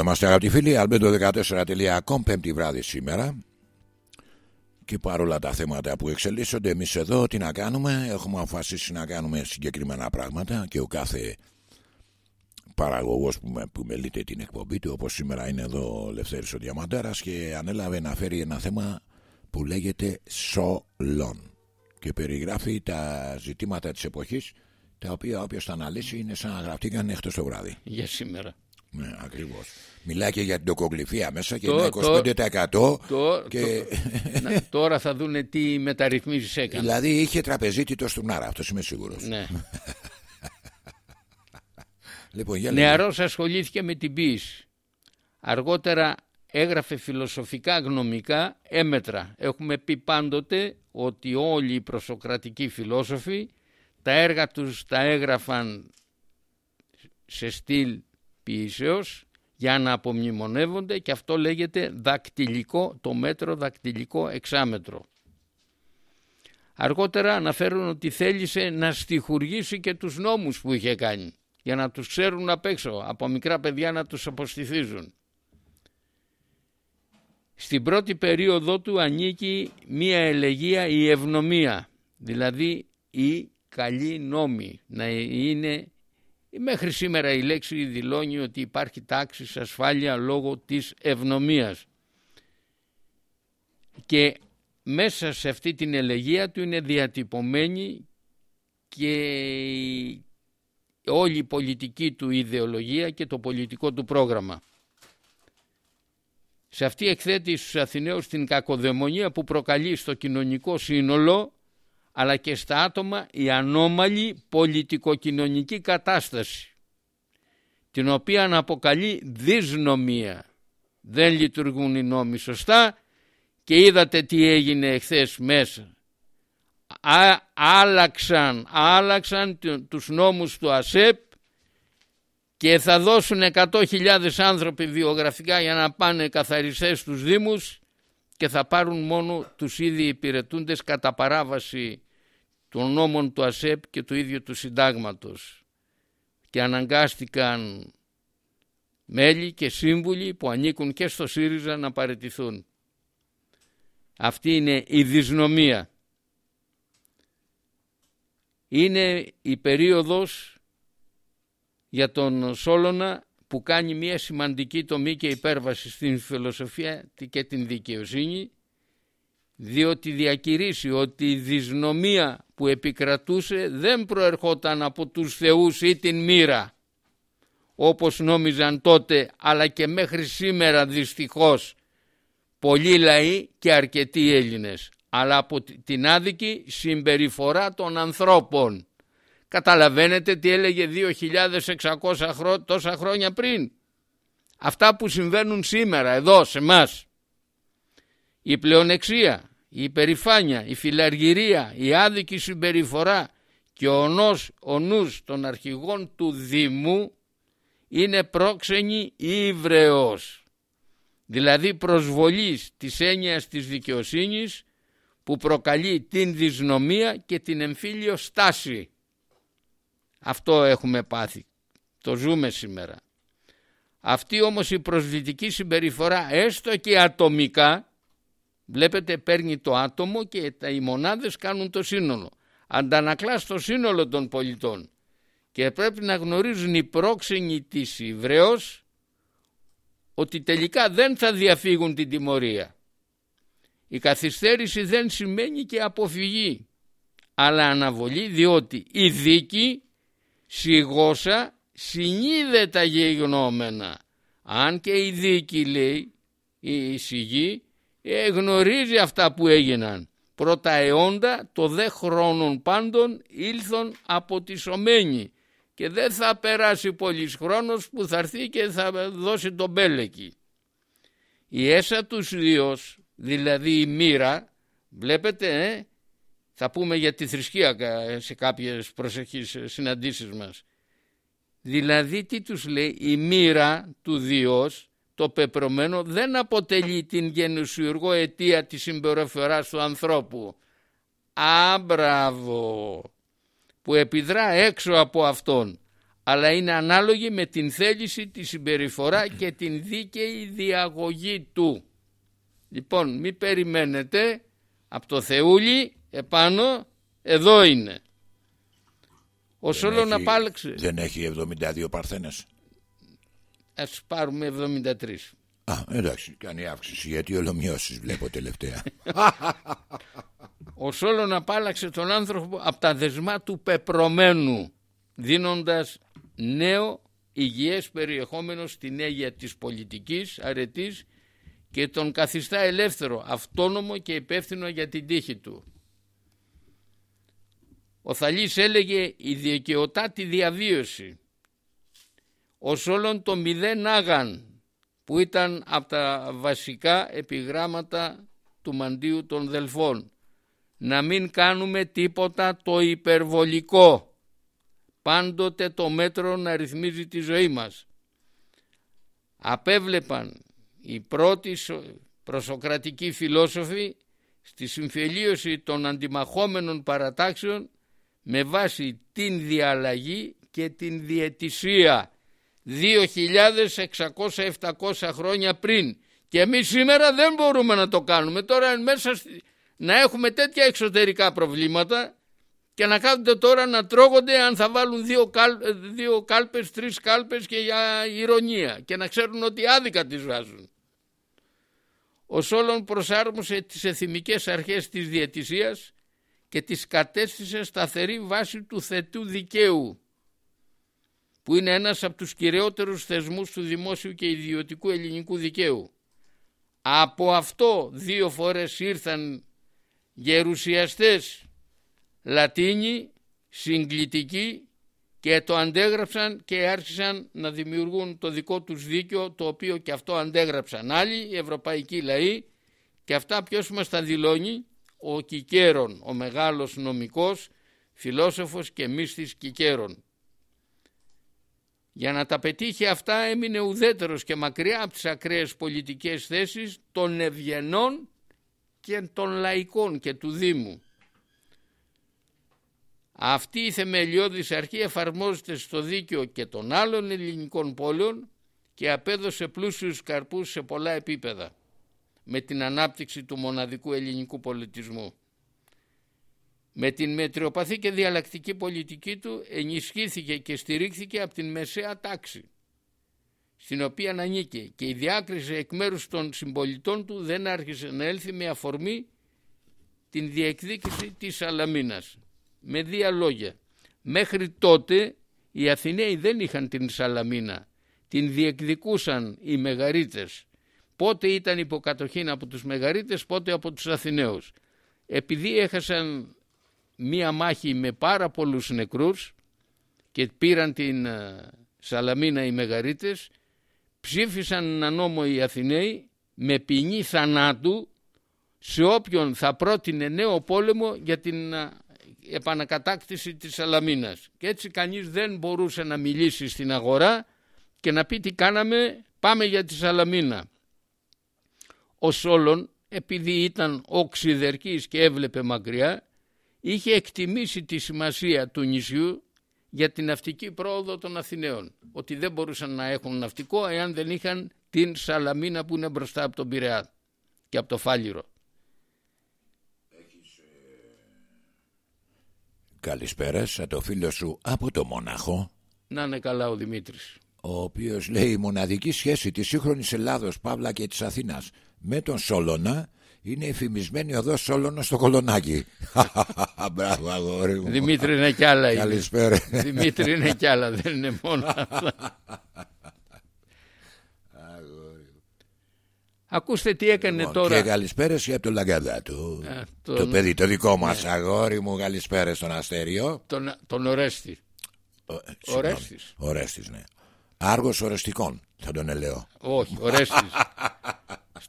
είμαστε αγαπητοί φίλοι, albedo14.com, πέμπτη βράδυ σήμερα. Και παρόλα τα θέματα που εξελίσσονται, εμείς εδώ τι να κάνουμε, έχουμε αποφασίσει να κάνουμε συγκεκριμένα πράγματα και ο κάθε παραγωγός που, με, που μελείται την εκπομπή του, όπως σήμερα είναι εδώ ο Λευθέρης ο Διαμαντέρας και ανέλαβε να φέρει ένα θέμα που λέγεται Σολόν και περιγράφει τα ζητήματα της εποχής τα οποία όποιος τα αναλύσει είναι σαν να γραφτήκαν εκτός το βράδυ. Για σήμερα. Ναι, ακριβώς. Μιλάει και για την τοκογλυφία μέσα και το, 25% το, και... *laughs* το, τώρα θα δούνε τι μεταρρυθμίσεις έκανε. Δηλαδή είχε τραπεζίτη το Στουρνάρα, αυτός είμαι σίγουρος. Ναι. *laughs* λοιπόν, Νεαρός ασχολήθηκε με την ποίηση. Αργότερα έγραφε φιλοσοφικά γνωμικά έμετρα. Έχουμε πει πάντοτε ότι όλοι οι προσοκρατικοί φιλόσοφοι τα έργα τους τα έγραφαν σε στυλ ποιήσεως για να απομνημονεύονται και αυτό λέγεται δακτυλικό, το μέτρο δακτυλικό εξάμετρο. Αργότερα αναφέρουν ότι θέλησε να στοιχουργήσει και τους νόμους που είχε κάνει για να τους ξέρουν απ' έξω, από μικρά παιδιά να τους αποστηθίζουν. Στην πρώτη περίοδο του ανήκει μία ελεγία η ευνομία, δηλαδή η καλή νόμη, να είναι μέχρι σήμερα η λέξη δηλώνει ότι υπάρχει τάξη ασφάλεια λόγω της ευνομίας και μέσα σε αυτή την ελεγία του είναι διατυπωμένη και όλη η πολιτική του ιδεολογία και το πολιτικό του πρόγραμμα. Σε αυτή εκθέτει στους Αθηναίους την κακοδαιμονία που προκαλεί στο κοινωνικό σύνολο αλλά και στα άτομα η ανώμαλη πολιτικοκοινωνική κατάσταση την οποία αποκαλεί δυσνομία. Δεν λειτουργούν οι νόμοι σωστά και είδατε τι έγινε εχθές μέσα. Α, άλλαξαν, άλλαξαν τους νόμους του ΑΣΕΠ και θα δώσουν 100.000 άνθρωποι βιογραφικά για να πάνε καθαριστές στους Δήμους και θα πάρουν μόνο τους ήδη υπηρετούντες κατά παράβαση των νόμων του ΑΣΕΠ και του ίδιου του συντάγματος και αναγκάστηκαν μέλη και σύμβουλοι που ανήκουν και στο ΣΥΡΙΖΑ να παραιτηθούν. Αυτή είναι η δυσνομία. Είναι η περίοδος για τον Σόλωνα που κάνει μια σημαντική τομή και υπέρβαση στην φιλοσοφία και την δικαιοσύνη διότι διακηρύσει ότι η δυσνομία που επικρατούσε δεν προερχόταν από τους θεούς ή την μοίρα όπως νόμιζαν τότε αλλά και μέχρι σήμερα δυστυχώς πολλοί λαοί και αρκετοί Έλληνες αλλά από την άδικη συμπεριφορά των ανθρώπων Καταλαβαίνετε τι έλεγε 2.600 χρό... τόσα χρόνια πριν; Αυτά που συμβαίνουν σήμερα εδώ σε μας. Η πλεονεξία, η υπερηφάνεια, η φιλαργυρία, η άδικη συμπεριφορά και ο, νος, ο νους των αρχηγών του Δήμου είναι πρόξενη ύβρεος. Δηλαδή προσβολής της έννοιας της δικαιοσύνης που προκαλεί την δυσνομία και την εμφύλιο στάση. Αυτό έχουμε πάθει. Το ζούμε σήμερα. Αυτή όμως η προσβλητική συμπεριφορά έστω και ατομικά βλέπετε παίρνει το άτομο και τα, οι μονάδες κάνουν το σύνολο. Αντανακλά στο σύνολο των πολιτών και πρέπει να γνωρίζουν οι πρόξενοι της Ιβραίος ότι τελικά δεν θα διαφύγουν την τιμωρία. Η καθυστέρηση δεν σημαίνει και αποφυγή αλλά αναβολή διότι η δίκη σιγόσα συνείδε τα γεγονόμενα. Αν και η δίκη λέει η σιγή ε, γνωρίζει αυτά που έγιναν. Πρώτα αιώντα το δε χρόνων πάντων ήλθον από τη σωμένη και δεν θα περάσει πολύς χρόνος που θα έρθει και θα δώσει τον μπέλεκι. Η έσα τους Διός, δηλαδή η μοίρα, βλέπετε ε, θα πούμε για τη θρησκεία σε κάποιες προσεχείς συναντήσεις μας. Δηλαδή τι τους λέει; Η μοίρα του Διός το πεπρωμένο δεν αποτελεί την γενουσιουργό αιτία της συμπεριφοράς του ανθρώπου. Άμπραβο που επιδρά έξω από αυτόν αλλά είναι ανάλογη με την θέληση, τη συμπεριφορά και την δίκαιη διαγωγή του. Λοιπόν, μην περιμένετε από το Θεούλη επάνω, εδώ είναι. Ο Σόλων απάλεξε. Δεν έχει 72 παρθένες. Ας πάρουμε 73. Α, εντάξει, κάνει αύξηση γιατί ολομοιώσεις βλέπω τελευταία. *laughs* Ο Σόλων απάλαξε τον άνθρωπο από τα δεσμά του πεπρωμένου δίνοντας νέο υγιές περιεχόμενο στην αίγεια της πολιτικής αρετής και τον καθιστά ελεύθερο, αυτόνομο και υπεύθυνο για την τύχη του. Ο Θαλής έλεγε η δικαιωτάτη διαβίωση. Ως όλον το μηδέν άγαν που ήταν από τα βασικά επιγράμματα του μαντίου των Δελφών. Να μην κάνουμε τίποτα το υπερβολικό. Πάντοτε το μέτρο να ρυθμίζει τη ζωή μας. Απέβλεπαν οι πρώτοι προσοκρατικοί φιλόσοφοι στη συμφιλίωση των αντιμαχόμενων παρατάξεων με βάση την διαλλαγή και την διαιτησία 2.600-700 χρόνια πριν και εμείς σήμερα δεν μπορούμε να το κάνουμε τώρα μέσα να έχουμε τέτοια εξωτερικά προβλήματα και να κάθονται τώρα να τρώγονται αν θα βάλουν δύο, κάλ, δύο κάλπες, τρεις κάλπες και για ηρωνία και να ξέρουν ότι άδικα τις βάζουν. Ο Σόλων προσάρμοσε τις εθιμικές αρχές της διαιτησίας και τις κατέστησε σταθερή βάση του θετού δικαίου που είναι ένας από τους κυριότερους θεσμούς του δημόσιου και ιδιωτικού ελληνικού δικαίου. Από αυτό δύο φορές ήρθαν γερουσιαστές Λατίνοι, συγκλητικοί και το αντέγραψαν και άρχισαν να δημιουργούν το δικό τους δίκαιο το οποίο και αυτό αντέγραψαν άλλοι οι ευρωπαϊκοί λαοί και αυτά ποιος μας τα δηλώνει; Ο Κικέρον, ο μεγάλος νομικός, φιλόσοφος και μύστης Κικέρον. Για να τα πετύχει αυτά έμεινε ουδέτερος και μακριά από τις ακραίες πολιτικές θέσεις των ευγενών και των λαϊκών και του Δήμου. Αυτή η θεμελιώδης αρχή εφαρμόζεται στο δίκαιο και των άλλων ελληνικών πόλεων και απέδωσε πλούσιους καρπούς σε πολλά επίπεδα με την ανάπτυξη του μοναδικού ελληνικού πολιτισμού. Με την μετριοπαθή και διαλλακτική πολιτική του ενισχύθηκε και στηρίχθηκε από την μεσαία τάξη στην οποία ανήκε και η διάκριση εκ μέρους των συμπολιτών του δεν άρχισε να έλθει με αφορμή την διεκδίκηση της Σαλαμίνας. Με δύο λόγια, μέχρι τότε οι Αθηναίοι δεν είχαν την Σαλαμίνα, την διεκδικούσαν οι Μεγαρίτες. Πότε ήταν υποκατοχήν από τους Μεγαρίτες, πότε από τους Αθηναίους. Επειδή έχασαν μία μάχη με πάρα πολλούς νεκρούς και πήραν την ε, Σαλαμίνα οι Μεγαρίτες, ψήφισαν ένα νόμο οι Αθηναίοι με ποινή θανάτου σε όποιον θα πρότεινε νέο πόλεμο για την ε, επανακατάκτηση της Σαλαμίνας. Και έτσι κανείς δεν μπορούσε να μιλήσει στην αγορά και να πει τι κάναμε, πάμε για τη Σαλαμίνα. Ο Σόλων επειδή ήταν οξυδερκής και έβλεπε μακριά είχε εκτιμήσει τη σημασία του νησιού για την ναυτική πρόοδο των Αθηναίων. Ότι δεν μπορούσαν να έχουν ναυτικό εάν δεν είχαν την Σαλαμίνα που είναι μπροστά από τον Πειραιά και από το Φάλιρο. Έχεις, ε... Καλησπέρα σαν το φίλο σου από το Μονάχο. Να είναι καλά ο Δημήτρης. Ο οποίος λέει η μοναδική σχέση της σύγχρονης Ελλάδος, Παύλα και της Αθήνας με τον Σόλωνα είναι εφημισμένη οδό Σόλωνο στο κολονάκι. *laughs* Μπράβο, αγόρι μου. Δημήτρη είναι κι άλλα. Καλησπέρα. Δημήτρη είναι κι άλλα, δεν είναι μόνο *laughs* αυτά. Ακούστε τι έκανε λοιπόν, τώρα. Και καλησπέρα και από το Λαγκαδά του. Ε, Το τον- παιδί, το δικό μας Ναι. αγόρι μου, καλησπέρα στον Αστέριο. Τον, τον Ορέστη. Ο, ε, συγγνώμη. Ορέστης. Ορέστης, ναι. Άργος ορεστικών, θα τον ελέω. Όχι, Ορέστης. *laughs*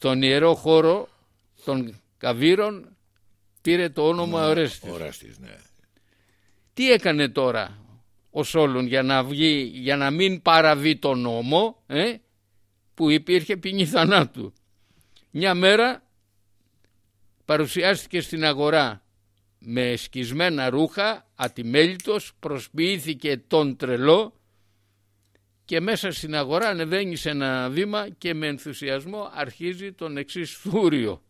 Στον ιερό χώρο των Καβύρων πήρε το όνομα Ορέστης. Ορέστης, ναι. Τι έκανε τώρα ο Σόλων για να, βγει, για να μην παραβεί τον νόμο ε, που υπήρχε ποινή θανάτου; Μια μέρα παρουσιάστηκε στην αγορά με σκισμένα ρούχα, ατιμέλητος, προσποιήθηκε τον τρελό και μέσα στην αγορά ανεβαίνεις σε ένα βήμα και με ενθουσιασμό αρχίζει τον εξής θούριο.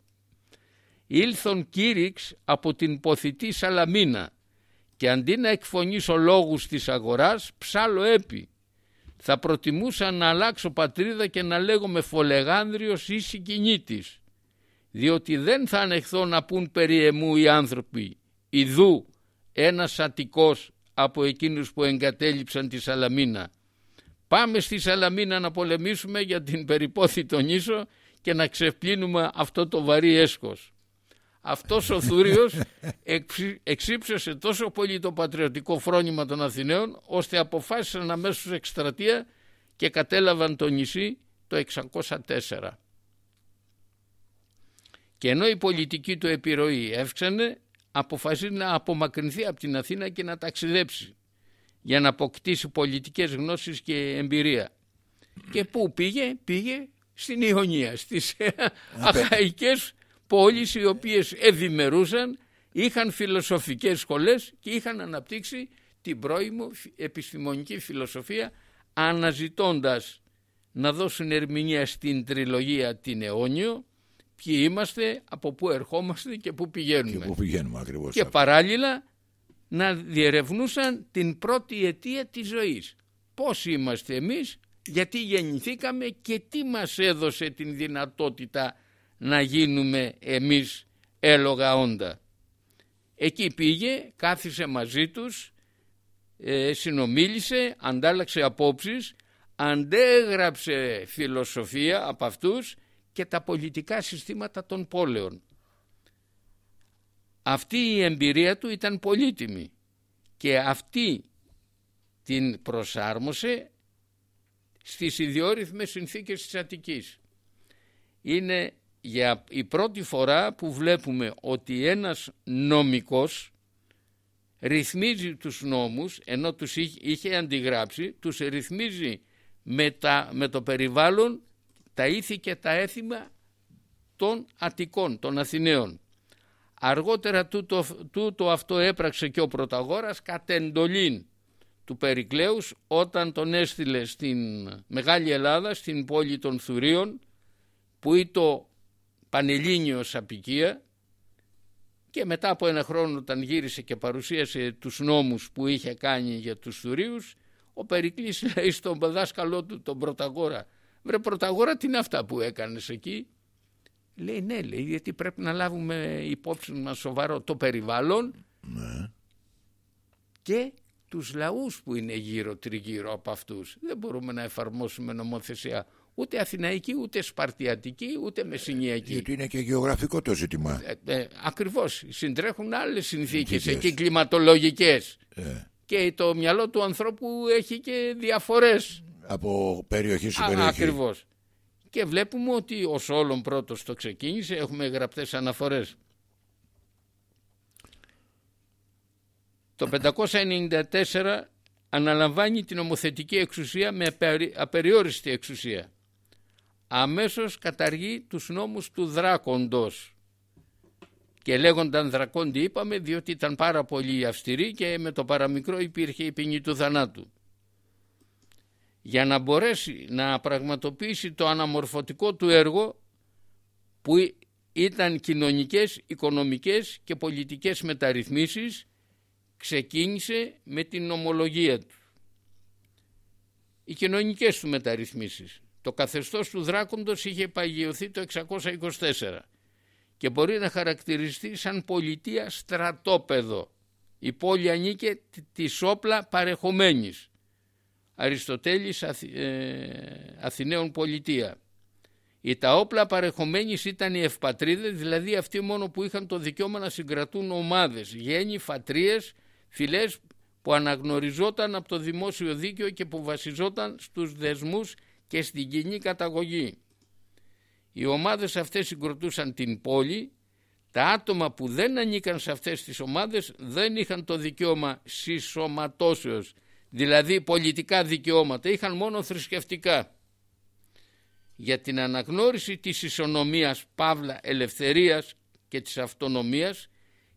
Ήλθον Κύριξ από την ποθητή Σαλαμίνα και αντί να εκφωνήσω λόγους της αγοράς ψάλω έπι. Θα προτιμούσα να αλλάξω πατρίδα και να λέγομαι Φολεγάνδριος ή Συγκινήτης διότι δεν θα ανεχθώ να πούν περί εμού οι άνθρωποι Ιδού ένας Αττικός από εκείνους που εγκατέλειψαν τη Σαλαμίνα. Πάμε στη Σαλαμίνα να πολεμήσουμε για την περιπόθητο νήσο και να ξεπλύνουμε αυτό το βαρύ έσκος. Αυτός ο Θούριος *laughs* εξύψωσε τόσο πολύ το πατριωτικό φρόνημα των Αθηναίων ώστε αποφάσισαν αμέσως εκστρατεία και κατέλαβαν το νησί το 604. Και ενώ η πολιτική του επιρροή εύξανε, αποφασίζει να απομακρυνθεί από την Αθήνα και να ταξιδέψει για να αποκτήσει πολιτικές γνώσεις και εμπειρία. Και πού πήγε, πήγε στην Ιωνία, στις *laughs* αχαϊκές πόλεις οι οποίες ευημερούσαν, είχαν φιλοσοφικές σχολές και είχαν αναπτύξει την πρώιμο επιστημονική φιλοσοφία αναζητώντας να δώσουν ερμηνεία στην τριλογία την αιώνιο ποιοι είμαστε, από πού ερχόμαστε και πού πηγαίνουμε. Και πού πηγαίνουμε ακριβώς. Και παράλληλα να διερευνούσαν την πρώτη αιτία της ζωής. Πώς είμαστε εμείς, γιατί γεννηθήκαμε και τι μας έδωσε την δυνατότητα να γίνουμε εμείς έλογα όντα. Εκεί πήγε, κάθισε μαζί τους, ε, συνομίλησε, αντάλλαξε απόψεις, αντέγραψε φιλοσοφία από αυτούς και τα πολιτικά συστήματα των πόλεων. Αυτή η εμπειρία του ήταν πολύτιμη και αυτή την προσάρμοσε στις ιδιόρυθμες συνθήκες της Αττικής. Είναι για η πρώτη φορά που βλέπουμε ότι ένας νομικός ρυθμίζει τους νόμους ενώ τους είχε αντιγράψει, τους ρυθμίζει με, με το περιβάλλον τα ήθη και τα έθιμα των Αττικών, των Αθηναίων. Αργότερα τούτο, τούτο αυτό έπραξε και ο Πρωταγόρας κατ' εντολήν του Περικλέους όταν τον έστειλε στην Μεγάλη Ελλάδα, στην πόλη των Θουρίων που ήταν Πανελλήνιος απικία και μετά από ένα χρόνο όταν γύρισε και παρουσίασε τους νόμους που είχε κάνει για τους Θουρίους ο Περικλής λέει στον δάσκαλό του τον Πρωταγόρα Βρε πρωταγόρα τι είναι αυτά που έκανες εκεί; Λέει ναι λέει γιατί πρέπει να λάβουμε υπόψη μας σοβαρό το περιβάλλον ναι. και τους λαούς που είναι γύρω τριγύρω από αυτούς. Δεν μπορούμε να εφαρμόσουμε νομοθεσία ούτε αθηναϊκή, ούτε σπαρτιατική, ούτε μεσηνιακή. Γιατί είναι και γεωγραφικό το ζήτημα. Ε, ε, ακριβώς. Συντρέχουν άλλες συνθήκες εκεί κλιματολογικές. Ε. Και το μυαλό του ανθρώπου έχει και διαφορές από περιοχή σε περιοχή. Ακριβώς. Και βλέπουμε ότι ο Σόλων πρώτος το ξεκίνησε, έχουμε γραπτές αναφορές. Το 594 αναλαμβάνει την ομοθετική εξουσία με απεριόριστη εξουσία. Αμέσως καταργεί τους νόμους του δράκοντος. Και λέγονταν δρακόντι είπαμε διότι ήταν πάρα πολύ αυστηροί και με το παραμικρό υπήρχε η ποινή του θανάτου για να μπορέσει να πραγματοποιήσει το αναμορφωτικό του έργο που ήταν κοινωνικές, οικονομικές και πολιτικές μεταρρυθμίσεις ξεκίνησε με την νομολογία του. Οι κοινωνικές του μεταρρυθμίσεις. Το καθεστώς του Δράκοντος είχε παγιωθεί το 624 και μπορεί να χαρακτηριστεί σαν πολιτεία στρατόπεδο. Η πόλη ανήκε της όπλα παρεχομένης Αριστοτέλης ε, Αθηναίων Πολιτεία. Οι τα όπλα παρεχομένης ήταν οι ευπατρίδες, δηλαδή αυτοί μόνο που είχαν το δικαίωμα να συγκρατούν ομάδες, γέννη, φατρίες, φυλές που αναγνωριζόταν από το δημόσιο δίκαιο και που βασιζόταν στους δεσμούς και στην κοινή καταγωγή. Οι ομάδες αυτές συγκροτούσαν την πόλη, τα άτομα που δεν ανήκαν σε αυτές τις ομάδες δεν είχαν το δικαίωμα συσσωματώσεως δηλαδή πολιτικά δικαιώματα, είχαν μόνο θρησκευτικά. Για την αναγνώριση της ισονομίας παύλα ελευθερίας και της αυτονομίας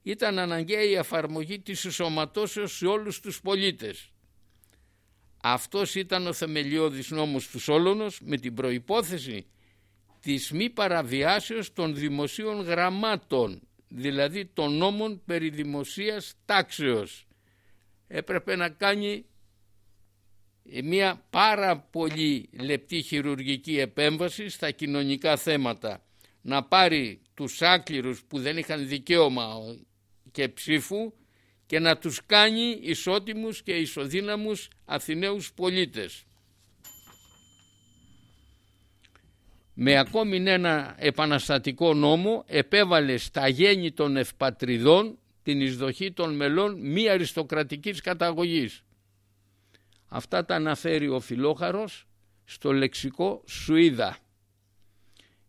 ήταν αναγκαία η εφαρμογή της ισοματώσεως σε όλους τους πολίτες. Αυτός ήταν ο θεμελιώδης νόμος του Σόλωνος με την προϋπόθεση της μη παραβιάσεως των δημοσίων γραμμάτων, δηλαδή των νόμων περί δημοσίας τάξεως. Έπρεπε να κάνει μια πάρα πολύ λεπτή χειρουργική επέμβαση στα κοινωνικά θέματα. Να πάρει τους άκληρους που δεν είχαν δικαίωμα και ψήφου και να τους κάνει ισότιμους και ισοδύναμους Αθηναίους πολίτες. Με ακόμη ένα επαναστατικό νόμο επέβαλε στα γέννη των ευπατριδών την εισδοχή των μελών μη αριστοκρατικής καταγωγής. Αυτά τα αναφέρει ο Φιλόχαρος στο λεξικό Σουίδα.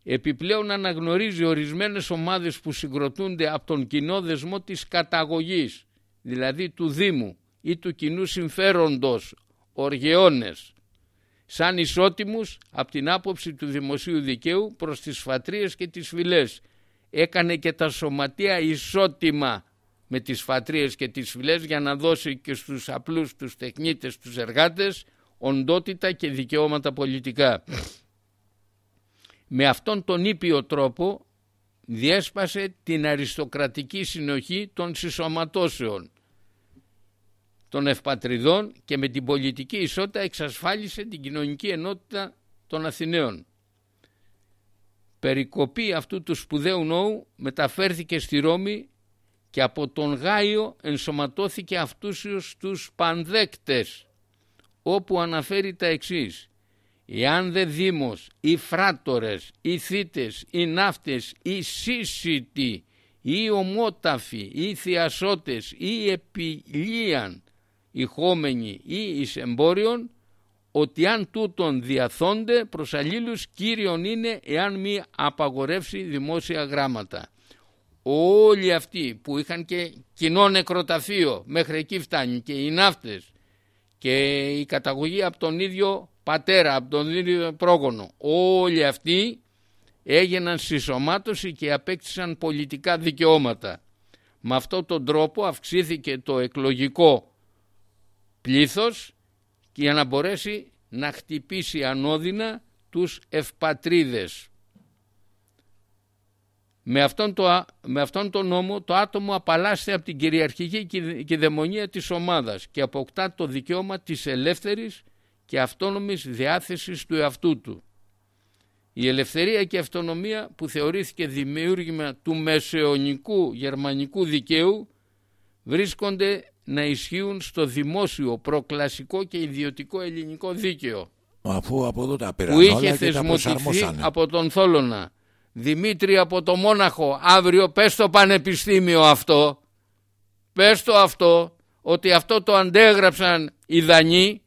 Επιπλέον αναγνωρίζει ορισμένες ομάδες που συγκροτούνται από τον κοινό δεσμό της καταγωγής, δηλαδή του Δήμου ή του κοινού συμφέροντος, οργεώνες, σαν ισότιμους από την άποψη του δημοσίου δικαίου προς τις φατρίες και τις φυλές. Έκανε και τα σωματεία ισότιμα με τις φατρίες και τις φυλές για να δώσει και στους απλούς, τους τεχνίτες, τους εργάτες οντότητα και δικαιώματα πολιτικά. Με αυτόν τον ήπιο τρόπο διέσπασε την αριστοκρατική συνοχή των συσσωματώσεων των ευπατριδών και με την πολιτική ισότητα εξασφάλισε την κοινωνική ενότητα των Αθηναίων. Περικοπή αυτού του σπουδαίου νόου μεταφέρθηκε στη Ρώμη και από τον Γάιο ενσωματώθηκε αυτούσιος τους πανδέκτες όπου αναφέρει τα εξής. «Εάν δε δήμος ή φράτορες ή θύτες ή ναύτες ή σύσιτοι ή ομόταφοι ή θειασότες ή επιλίαν ηχόμενοι ή εις εμπόριον ότι αν τούτον διαθώνται προς αλλήλους κύριον είναι εάν μη απαγορεύσει δημόσια γράμματα όλοι αυτοί που είχαν και κοινό νεκροταφείο μέχρι εκεί φτάνει και οι ναύτες και η καταγωγή από τον ίδιο πατέρα, από τον ίδιο πρόγονο όλοι αυτοί έγιναν συσσωμάτωση και απέκτησαν πολιτικά δικαιώματα. Με αυτόν τον τρόπο αυξήθηκε το εκλογικό πλήθος για να μπορέσει να χτυπήσει ανώδυνα τους ευπατρίδες. Με αυτόν, το, με αυτόν τον νόμο το άτομο απαλλάσσεται από την κυριαρχική κυδαιμονία της ομάδας και αποκτά το δικαίωμα της ελεύθερης και αυτόνομης διάθεσης του εαυτού του. Η ελευθερία και αυτονομία που θεωρήθηκε δημιούργημα του μεσαιωνικού γερμανικού δικαίου βρίσκονται να ισχύουν στο δημόσιο, προκλασικό και ιδιωτικό ελληνικό δίκαιο. Αφού από εδώ τα που είχε θεσμοθηθεί από τον Θόλωνα Δημήτρη από το Μόναχο αύριο πες το πανεπιστήμιο αυτό πες το αυτό ότι αυτό το αντέγραψαν οι Δανείοι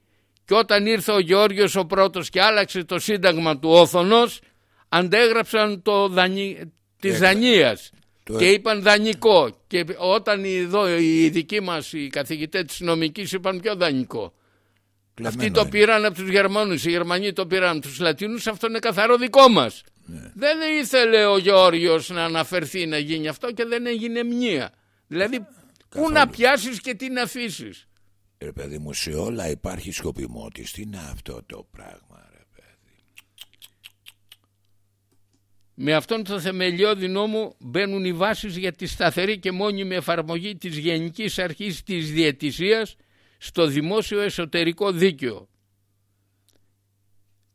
και όταν ήρθε ο Γεώργιος ο πρώτος και άλλαξε το σύνταγμα του Όθωνος αντέγραψαν το Δανει... της Δανίας και είπαν δανεικό. Και όταν εδώ οι δικοί μας οι καθηγητές της νομικής είπαν πιο δανεικό. Αυτοί το πήραν από τους Γερμανούς οι Γερμανοί το πήραν από τους Λατίνους αυτό είναι καθαρό δικό μας ναι. Δεν ήθελε ο Γιώργος να αναφερθεί να γίνει αυτό και δεν έγινε μνήα. Δηλαδή πού να πιάσεις και τι να αφήσεις. Ρε παιδί μου σε όλα υπάρχει σκοπιμότης. Τι είναι αυτό το πράγμα ρε παιδί. Με αυτόν τον θεμελιώδη νόμο μπαίνουν οι βάσεις για τη σταθερή και μόνιμη εφαρμογή της Γενικής Αρχής της Διαιτησίας στο δημόσιο εσωτερικό δίκαιο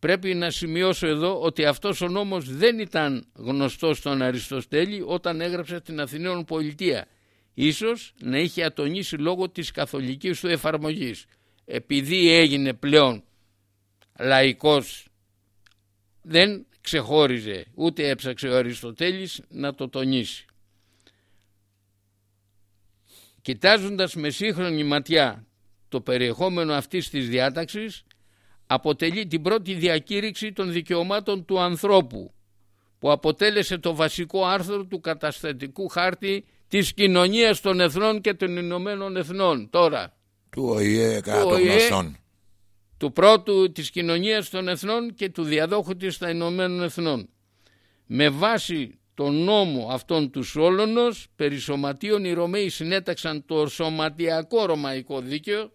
Πρέπει να σημειώσω εδώ ότι αυτός ο νόμος δεν ήταν γνωστός στον Αριστοστέλη όταν έγραψε την Αθηναίων Πολιτεία. Ίσως να είχε ατονίσει λόγω της καθολικής του εφαρμογής. Επειδή έγινε πλέον λαϊκός δεν ξεχώριζε ούτε έψαξε ο Αριστοτέλης να το τονίσει. Κοιτάζοντας με σύγχρονη ματιά το περιεχόμενο αυτής της διάταξης αποτελεί την πρώτη διακήρυξη των δικαιωμάτων του ανθρώπου που αποτέλεσε το βασικό άρθρο του καταστατικού χάρτη της κοινωνίας των εθνών και των Ηνωμένων Εθνών τώρα. Του ΟΗΕ κάτω γνωστών. Του πρώτου της κοινωνίας των εθνών και του διαδόχου της των Ηνωμένων Εθνών. Με βάση τον νόμο αυτών του Σόλωνος περί σωματείων οι Ρωμαίοι συνέταξαν το σωματιακό ρωμαϊκό δίκαιο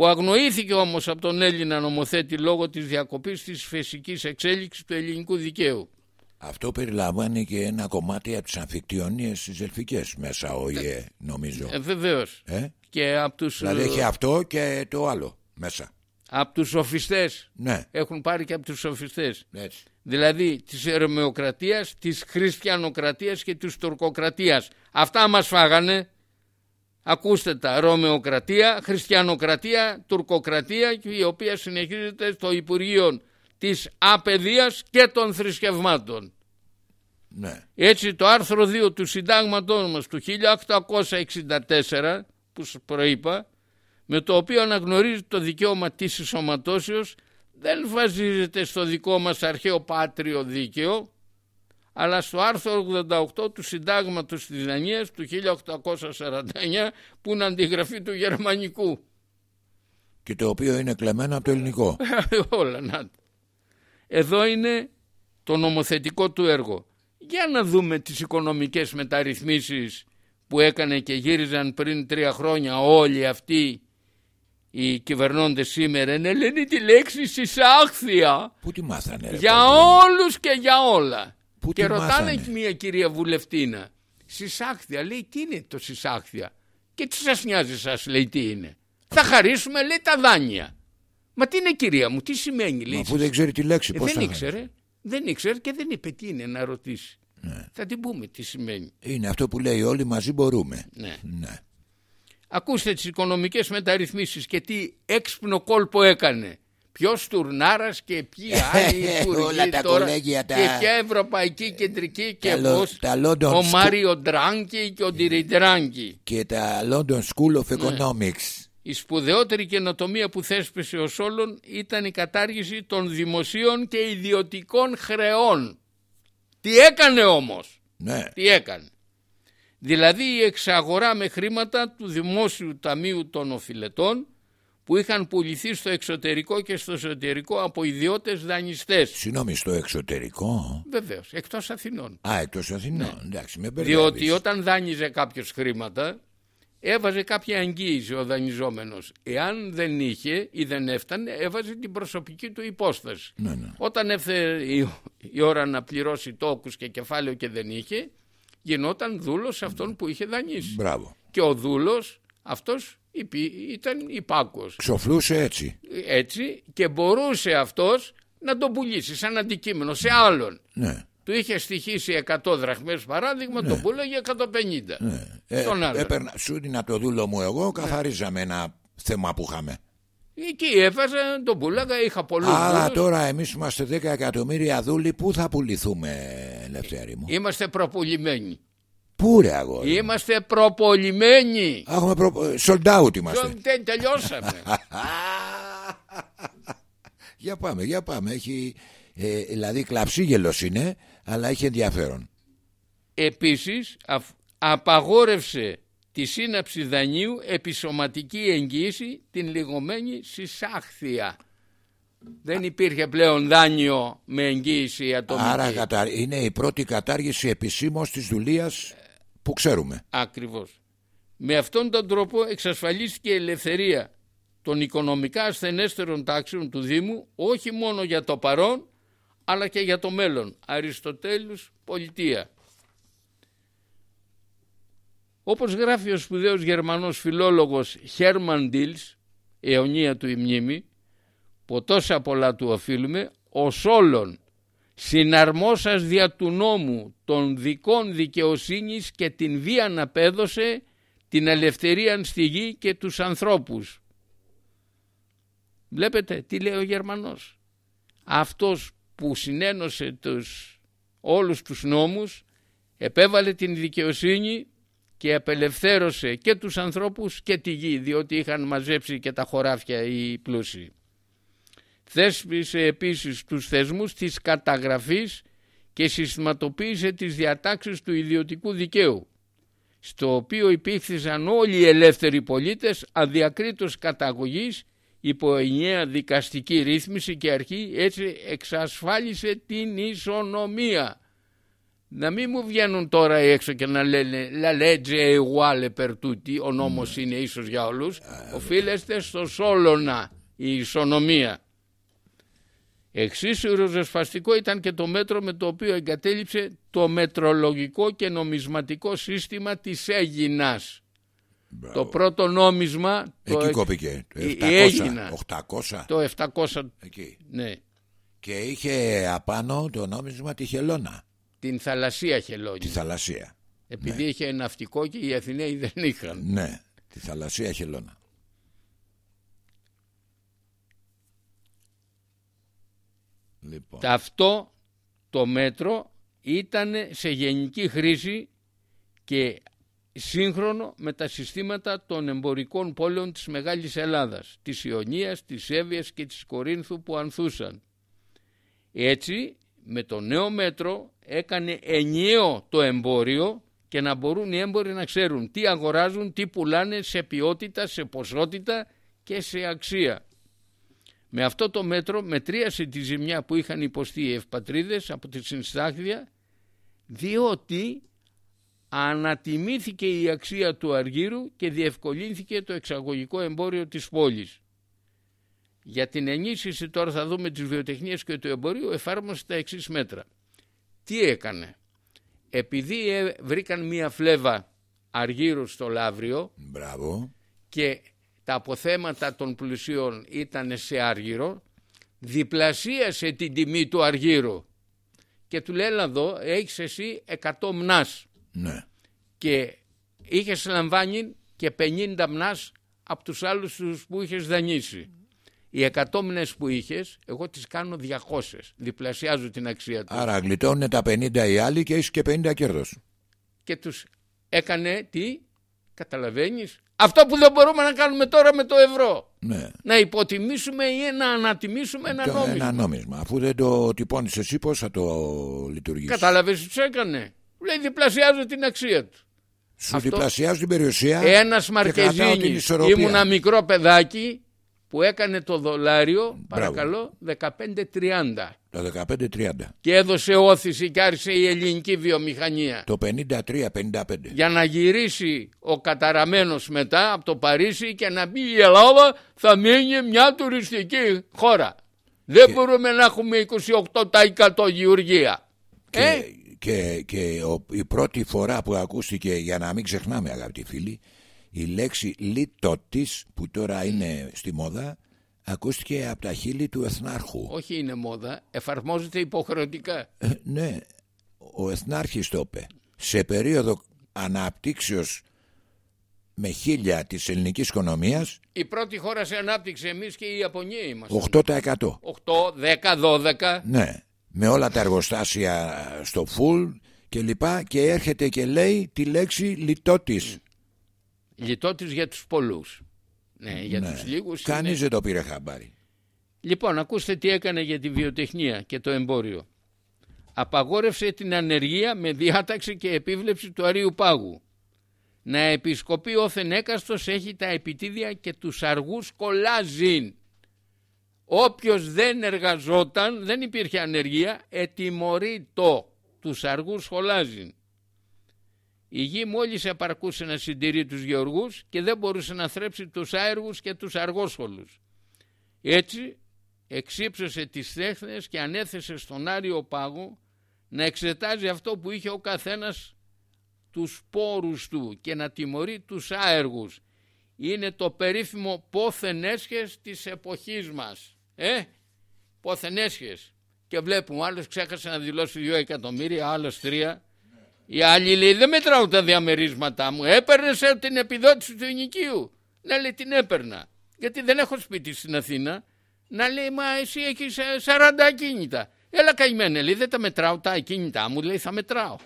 που αγνοήθηκε όμως από τον Έλληνα νομοθέτη λόγω της διακοπής της φυσικής εξέλιξης του ελληνικού δικαίου. Αυτό περιλαμβάνει και ένα κομμάτι από τις αμφικτιονίες στις Ελφικές μέσα ο ΙΕ νομίζω. Ε, βεβαίως. Ε; Και από τους, Δηλαδή έχει αυτό και το άλλο μέσα. από τους σοφιστές. Ναι, Έχουν πάρει και από τους σοφιστές. έτσι. Δηλαδή της Ρωμαιοκρατίας, της Χριστιανοκρατίας και της Τουρκοκρατίας. Αυτά μας φάγανε. Ακούστε τα, Ρωμαιοκρατία, Χριστιανοκρατία, Τουρκοκρατία και η οποία συνεχίζεται στο Υπουργείο της Απαιδείας και των Θρησκευμάτων. Ναι. Έτσι το άρθρο 2 του συντάγματός μας του 1864 που σας προείπα με το οποίο αναγνωρίζει το δικαίωμα της ισοματώσεως δεν βασίζεται στο δικό μας αρχαίο πάτριο δίκαιο αλλά στο άρθρο 88 του συντάγματος της Δανίας του 1849 που είναι αντιγραφή του γερμανικού. Και το οποίο είναι κλεμμένο από το ελληνικό. *laughs* Όλα να τα. Εδώ είναι το νομοθετικό του έργο. Για να δούμε τις οικονομικές μεταρρυθμίσεις που έκανε και γύριζαν πριν τρία χρόνια όλοι αυτοί οι κυβερνώντες σήμερα. Είναι λένε τη λέξη συσάχθεια Πού τη μάθανε ρε για παιδί μου; όλους και για όλα. Πού και τη ρωτάνε μάθανε; μια κυρία βουλευτήνα. Συσάχθεια λέει τι είναι το συσάχθεια. Και τι σας νοιάζει σας λέει τι είναι. Θα χαρίσουμε λέει τα δάνεια. Μα τι είναι κυρία μου, τι σημαίνει λέει. Μα αφού δεν ξέρει τη λέξη Ε, πώς δεν θα- ήξερε. Δεν ήξερε και δεν είπε τι είναι να ρωτήσει. Ναι. Θα την πούμε τι σημαίνει. Είναι αυτό που λέει όλοι μαζί μπορούμε. Ναι. Ναι. Ακούστε τις οικονομικές μεταρρυθμίσεις και τι έξυπνο κόλπο έκανε. Ποιος τουρνάρας και ποιοι άλλοι υπουργοί Όλα τα τώρα κολέγια, τα- και ποια Ευρωπαϊκή Κεντρική και Τα λο- πώς τα London ο School- Μάριο Ντράγκη και ο Ντιριντράγκη. Και τα London School of Ναι. Economics. Η σπουδαιότερη καινοτομία που θέσπισε ο Σόλων ήταν η κατάργηση των δημοσίων και ιδιωτικών χρεών. Τι έκανε όμως; Ναι. Τι έκανε; Δηλαδή η εξαγορά με χρήματα του Δημόσιου Ταμείου των Οφειλετών που είχαν πουληθεί στο εξωτερικό και στο εσωτερικό από ιδιώτες δανειστές. Συγγνώμη, στο εξωτερικό; Βεβαίως, εκτός Αθηνών. Α, εκτός Αθηνών. Εντάξει, με Ναι. Διότι μπερδεύεις. όταν δάνειζε κάποιος χρήματα έβαζε κάποια εγγύηση ο δανειζόμενος. Εάν δεν είχε ή δεν έφτανε έβαζε την προσωπική του υπόσταση. Ναι, ναι. Όταν έφτανε η, η ώρα να πληρώσει τόκους και κεφάλαιο και δεν είχε γινόταν δούλος αυτόν που είχε δανείσει. Μπράβο. Και ο δούλος αυτός υπή- ήταν υπάκος. Ξοφλούσε έτσι. Έτσι και μπορούσε αυτός να τον πουλήσει σαν αντικείμενο σε άλλον. Ναι. Του είχε στοιχήσει 100 δραχμές παράδειγμα, τον πούλεγε 150. ναι. Ε, Στον άλλο. έπαιρνα, σου δίνα το δούλο μου εγώ, καθαρίζαμε ένα θέμα που είχαμε. Εκεί έφαζα, τον πουλάγα, είχα πολλούς Αλλά δούλους. τώρα εμείς είμαστε 10 εκατομμύρια δούλοι, πού θα πουληθούμε, Ελευθέρη μου; Είμαστε προπολιμένοι. Πού ρε αγόρι. μου; Είμαστε προπολιμένοι. Α, Έχουμε προ... sold out είμαστε. Δεν τελειώσαμε. *laughs* Για πάμε, για πάμε. Έχει, ε, δηλαδή κλαψίγελος είναι, αλλά έχει ενδιαφέρον. Επίσης αφ- απαγόρευσε τη σύναψη δανείου επί σωματική εγγύηση την λιγωμένη συσάχθεια. Δεν υπήρχε πλέον δάνειο με εγγύηση ατομική. Άρα κατα... είναι η πρώτη κατάργηση επισήμως της δουλείας που ξέρουμε. Ακριβώς. Με αυτόν τον τρόπο εξασφαλίστηκε η ελευθερία των οικονομικά ασθενέστερων τάξεων του Δήμου όχι μόνο για το παρόν αλλά και για το μέλλον. Αριστοτέλους Πολιτεία. Όπως γράφει ο σπουδαίος γερμανός φιλόλογος Χέρμαν Ντίλς, αιωνία του η μνήμη, που τόσα πολλά του οφείλουμε, ο Σόλων συναρμόσας δια του νόμου των δικών δικαιοσύνης και την βίαν απέδωσε την ελευθερία στη γη και τους ανθρώπους. Βλέπετε τι λέει ο Γερμανός. Αυτός που συνένωσε τους, όλους τους νόμους επέβαλε την δικαιοσύνη και απελευθέρωσε και τους ανθρώπους και τη γη διότι είχαν μαζέψει και τα χωράφια οι πλούσιοι. Θέσπισε επίσης τους θεσμούς της καταγραφής και συστηματοποίησε τις διατάξεις του ιδιωτικού δικαίου στο οποίο υπήρχαν όλοι οι ελεύθεροι πολίτες αδιακρίτως καταγωγής υπό ενιαία δικαστική ρύθμιση και αρχή έτσι εξασφάλισε την ισονομία. να μην μου βγαίνουν τώρα έξω και να λένε la legge è uguale per tutti, ο νόμος είναι ίσος για όλους, οφείλεστε στο Σόλωνα η ισονομία. Εξίσου ριζοσπαστικό ήταν και το μέτρο με το οποίο εγκατέλειψε το μετρολογικό και νομισματικό σύστημα της Έγινας. Το πρώτο νόμισμα... Εκεί το, κόπηκε. Το η 700, Έγινα. 800. Το 700... Εκεί. Ναι, Και είχε απάνω το νόμισμα τη χελώνα. την θαλασσία χελώνη. Τη θαλασσία. Επειδή είχε ναυτικό και οι Αθηναίοι δεν είχαν. Ναι, τη θαλασσία χελώνα. Λοιπόν, Αυτό το μέτρο ήταν σε γενική χρήση και σύγχρονο με τα συστήματα των εμπορικών πόλεων της Μεγάλης Ελλάδας, της Ιωνίας, της Εύβοιας και της Κορίνθου που ανθούσαν. Έτσι, με το νέο μέτρο έκανε ενιαίο το εμπόριο και να μπορούν οι έμποροι να ξέρουν τι αγοράζουν, τι πουλάνε σε ποιότητα, σε ποσότητα και σε αξία. Με αυτό το μέτρο μετρίασε τη ζημιά που είχαν υποστεί οι ευπατρίδες από τη συνστάχδια διότι ανατιμήθηκε η αξία του αργύρου και διευκολύνθηκε το εξαγωγικό εμπόριο της πόλης. Για την ενίσχυση τώρα θα δούμε τις βιοτεχνίες και του εμπορίου εφάρμοσε τα εξής μέτρα. Τι έκανε; Επειδή ε, βρήκαν μία φλέβα αργύρου στο Λαύριο μπράβο. και τα αποθέματα των πλουσίων ήταν σε άργυρο, διπλασίασε την τιμή του αργύρου και του λέει «Έλα εδώ έχεις εσύ 100 μνάς Ναι. και είχες λαμβάνει και 50 μνάς από τους άλλους τους που είχες δανείσει. Οι 100 μνές που είχες, εγώ τις κάνω 200, διπλασιάζω την αξία τους. Άρα γλιτώνουν τα 50 οι άλλοι και έχεις και 50 κέρδος. Και τους έκανε τι, καταλαβαίνεις, αυτό που δεν μπορούμε να κάνουμε τώρα με το ευρώ. Ναι. Να υποτιμήσουμε ή να ανατιμήσουμε ένα Το- νόμισμα. Ένα νόμισμα. Αφού δεν το τυπώνεις εσύ, πώς θα το λειτουργήσεις; Κατάλαβες τι τους έκανε; Λέει διπλασιάζω την αξία του. Σου Αυτό- διπλασιάζει την περιουσία. Ένας και κρατάω την Μαρκεζίνης, ισορροπία. ήμουνα μικρό παιδάκι που έκανε το δολάριο, παρακαλώ, 15-30 Το 15-30. και έδωσε όθηση και άρχισε η ελληνική βιομηχανία. Το 53-55. Για να γυρίσει ο καταραμένος μετά από το Παρίσι και να πει η Ελλάδα θα μείνει μια τουριστική χώρα. Δεν μπορούμε να έχουμε 28% γεωργία. Και, Ε, και, και ο- η πρώτη φορά που ακούστηκε, για να μην ξεχνάμε αγαπητοί φίλοι, η λέξη λιτότης που τώρα είναι στη μόδα, ακούστηκε από τα χείλη του Εθνάρχου. όχι είναι μόδα, εφαρμόζεται υποχρεωτικά. Ε, ναι, ο Εθνάρχης το είπε. Σε περίοδο αναπτύξεως με χίλια της ελληνικής οικονομίας, Η πρώτη χώρα σε ανάπτυξη εμείς και η Ιαπωνία είμαστε. 8%. 8, 10, 12. Ναι, με όλα τα εργοστάσια στο φουλ και λοιπά και έρχεται και λέει τη λέξη λιτότης. Λιτότης για τους πολλούς. Ναι, για Ναι. τους λίγους. Κανείς είναι- δεν το πήρε χαμπάρι. Λοιπόν, ακούστε τι έκανε για τη βιοτεχνία και το εμπόριο. Απαγόρευσε την ανεργία με διάταξη και επίβλεψη του αρίου πάγου. Να επισκοπεί όθεν έκαστος έχει τα επιτίδια και τους αργούς κολάζιν. Όποιος δεν εργαζόταν, δεν υπήρχε ανεργία, ετιμωρεί το τους αργούς χολάζιν. Η γη μόλις επαρκούσε να συντηρεί τους γεωργούς και δεν μπορούσε να θρέψει τους άεργους και τους αργόσχολους. Έτσι εξύψωσε τις τέχνες και ανέθεσε στον Άριο Πάγο να εξετάζει αυτό που είχε ο καθένας τους πόρους του και να τιμωρεί τους άεργους. Είναι το περίφημο πόθεν έσχες της εποχής μας. Ε, πόθεν έσχες. Και βλέπουμε ο άλλος ξέχασε να δηλώσει δύο εκατομμύρια, άλλος τρία. Οι άλλοι λέει δεν μετράω τα διαμερίσματά μου. Έπαιρνες την επιδότηση του ενοικίου. Να λέει την έπαιρνα. Γιατί δεν έχω σπίτι στην Αθήνα. Να λέει μα εσύ έχεις ε, 40 ακίνητα. Έλα καημένε λέει δεν τα μετράω τα ακίνητά μου λέει θα μετράω.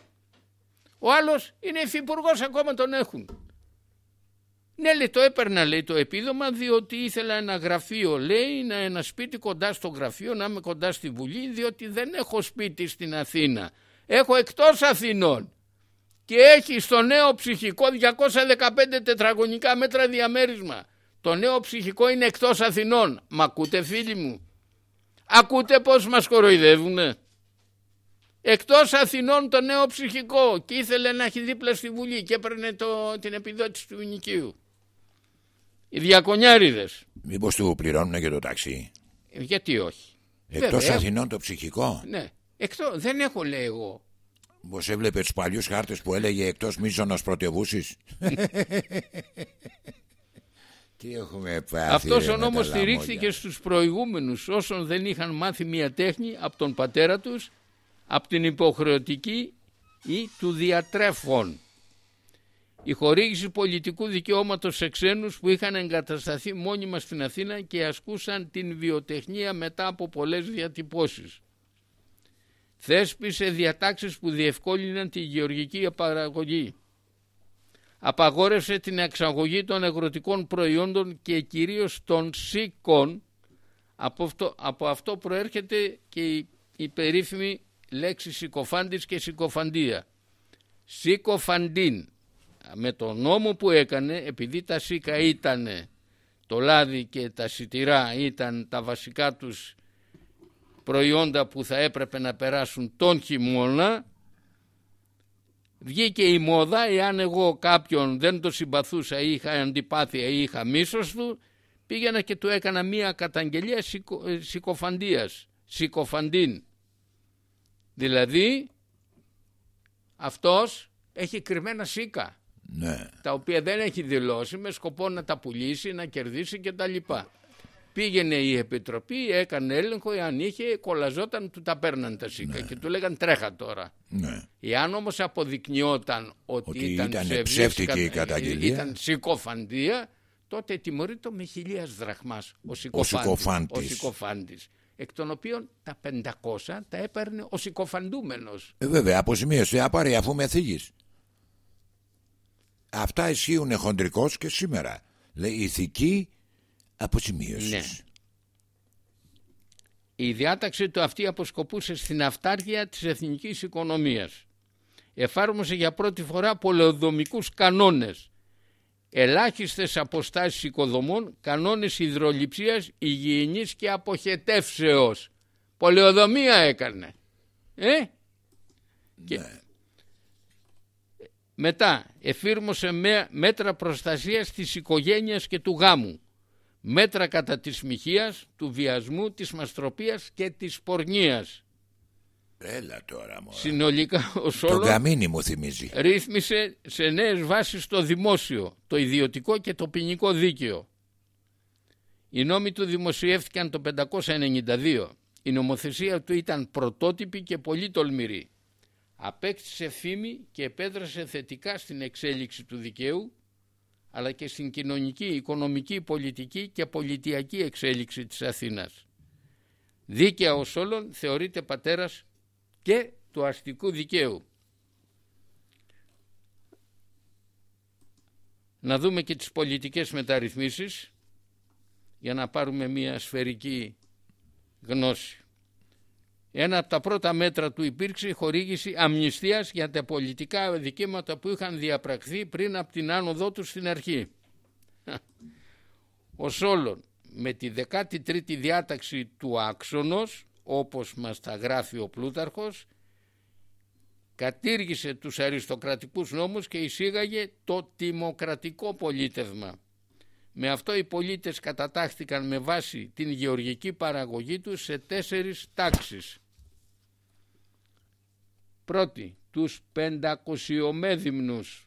Ο άλλος είναι υφυπουργός ακόμα τον έχουν. Ναι λέει το έπαιρνα λέει το επίδομα διότι ήθελα ένα γραφείο λέει να ένα σπίτι κοντά στο γραφείο να είμαι κοντά στη Βουλή διότι δεν έχω σπίτι στην Αθήνα. Έχω εκτός Αθηνών και έχει στο νέο ψυχικό 215 τετραγωνικά μέτρα διαμέρισμα. Το νέο ψυχικό είναι εκτός Αθηνών. Μα ακούτε φίλοι μου; Ακούτε πως μας κοροϊδεύουνε; Εκτός Αθηνών το νέο ψυχικό και ήθελε να έχει δίπλα στη Βουλή και έπαιρνε το, την επιδότηση του Νοικίου. Οι διακονιάριδες. Μήπως του πληρώνουν και το ταξί; Ε, γιατί όχι. Εκτός Αθηνών το ψυχικό; Ναι. Εκτός, δεν έχω λέει εγώ. Πώ έβλεπε τους παλιούς χάρτες που έλεγε εκτός μίζωνος πρωτεύουση. *laughs* Τι έχουμε πάθει. Αυτός ο νόμος στηρίχθηκε στους προηγούμενους όσων δεν είχαν μάθει μια τέχνη από τον πατέρα τους, από την υποχρεωτική ή του διατρέφων. Η χορήγηση πολιτικού δικαιώματος σε ξένους που είχαν εγκατασταθεί μόνιμα στην Αθήνα και ασκούσαν την βιοτεχνία μετά από πολλές διατυπώσεις. Θέσπισε διατάξεις που διευκόλυναν τη γεωργική παραγωγή. Απαγόρευσε την εξαγωγή των αγροτικών προϊόντων και κυρίως των σίκων. Από αυτό, από αυτό προέρχεται και η, η περίφημη λέξη σικοφάντης και σικοφαντία. Σικοφαντίν. Με τον νόμο που έκανε, επειδή τα σίκα ήταν το λάδι και τα σιτηρά ήταν τα βασικά τους προϊόντα που θα έπρεπε να περάσουν τον χειμώνα βγήκε η μόδα εάν εγώ κάποιον δεν το συμπαθούσα ή είχα αντιπάθεια ή είχα μίσος του πήγαινα και του έκανα μία καταγγελία σικο, ε, σικοφαντίας σικοφαντίν δηλαδή αυτός έχει κρυμμένα σίκα ναι. τα οποία δεν έχει δηλώσει με σκοπό να τα πουλήσει, να κερδίσει κτλ. Πήγαινε η Επιτροπή, έκανε έλεγχο, εάν είχε, κολλαζόταν, του τα παίρναν τα σίκα ναι. και του λέγαν τρέχα τώρα. Ναι. Εάν όμως αποδεικνιόταν ότι, Ότι ήταν, ήταν ψεύτικη η κατα... καταγγελία. ήταν σικοφαντία, τότε τιμωρείται με χιλίας δραχμάς ο σικοφάντης. συκοφάντης. Ο συκοφάντης. Εκ των οποίων τα 500 τα έπαιρνε ο συκοφαντούμενος. Ε, βέβαια, αποζημίωση απάρει αφού με θίγεις. Αυτά ισχύουν χοντρικώς και σήμερα. Λέει ηθική αποζημίωσης. Ναι. Η διάταξη του αυτή αποσκοπούσε στην αυτάρκεια της εθνικής οικονομίας. Εφάρμοσε για πρώτη φορά πολεοδομικούς κανόνες, ελάχιστες αποστάσεις οικοδομών, κανόνες υδροληψίας, υγιεινής και αποχετεύσεως. Πολεοδομία έκανε. Ε; Και Ναι. μετά εφήρμοσε με- μέτρα προστασίας της οικογένειας και του γάμου. Μέτρα κατά της μοιχείας, του βιασμού, της μαστροπίας και της πορνείας. Έλα τώρα μωρέ. Συνολικά ο Τον Σόλος καμίνι μου θυμίζει. ρύθμισε σε νέες βάσεις το δημόσιο, το ιδιωτικό και το ποινικό δίκαιο. Οι νόμοι του δημοσιεύτηκαν το 592. Η νομοθεσία του ήταν πρωτότυπη και πολύ τολμηρή. Απέκτησε φήμη και επέδρασε θετικά στην εξέλιξη του δικαίου αλλά και στην κοινωνική, οικονομική, πολιτική και πολιτιακή εξέλιξη της Αθήνας. Δίκαια ως όλων θεωρείται πατέρας και του αστικού δικαίου. Να δούμε και τις πολιτικές μεταρρυθμίσεις για να πάρουμε μια σφαιρική γνώση. Ένα από τα πρώτα μέτρα του υπήρξε η χορήγηση αμνηστίας για τα πολιτικά δικαιώματα που είχαν διαπραχθεί πριν από την άνοδό τους στην αρχή. Ο Σόλων με τη 13η διάταξη του άξονος, όπως μας τα γράφει ο Πλούταρχος, κατήργησε τους αριστοκρατικούς νόμους και εισήγαγε το τιμοκρατικό πολίτευμα. Με αυτό οι πολίτες κατατάχθηκαν με βάση την γεωργική παραγωγή τους σε τέσσερις τάξεις. Πρώτη, τους πεντακοσιομέδυμνους.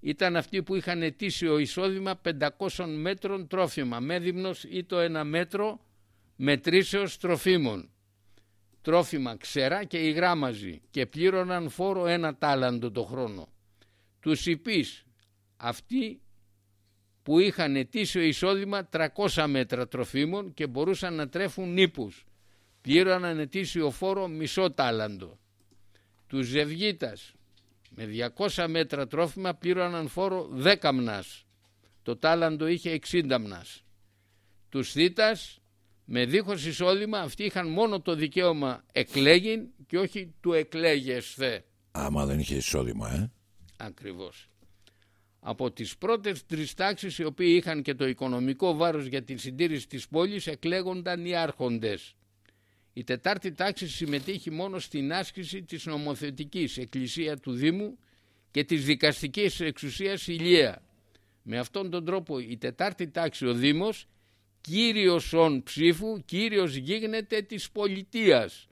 Ήταν αυτοί που είχαν ετήσιο εισόδημα 500 μέτρων τρόφιμα. Μέδυμνος ή το ένα μέτρο μετρήσεως τροφίμων. Τρόφιμα ξερά και υγρά μαζί και πλήρωναν φόρο ένα τάλαντο το χρόνο. Τους υπείς, αυτοί που είχαν ετήσιο εισόδημα 300 μέτρα τροφίμων και μπορούσαν να τρέφουν νήπους. Πλήρωναν ετήσιο φόρο μισό τάλαντο. Τους Ζευγίτας με 200 μέτρα τρόφιμα πλήρωναν φόρο 10 μνάς. Το τάλαντο είχε 60 μνάς. Τους Θήτας με δίχως εισόδημα αυτοί είχαν μόνο το δικαίωμα εκλέγην και όχι του εκλέγεσθε. Άμα δεν είχε εισόδημα, ε. Ακριβώς. Από τις πρώτες τρεις τάξεις οι οποίοι είχαν και το οικονομικό βάρος για την συντήρηση της πόλης εκλέγονταν οι άρχοντες. Η τετάρτη τάξη συμμετείχε μόνο στην άσκηση της νομοθετικής εκκλησία του Δήμου και της δικαστικής εξουσίας ηλία. Με αυτόν τον τρόπο η τετάρτη τάξη ο Δήμος κύριος ον ψήφου, κύριος γίγνεται της πολιτείας.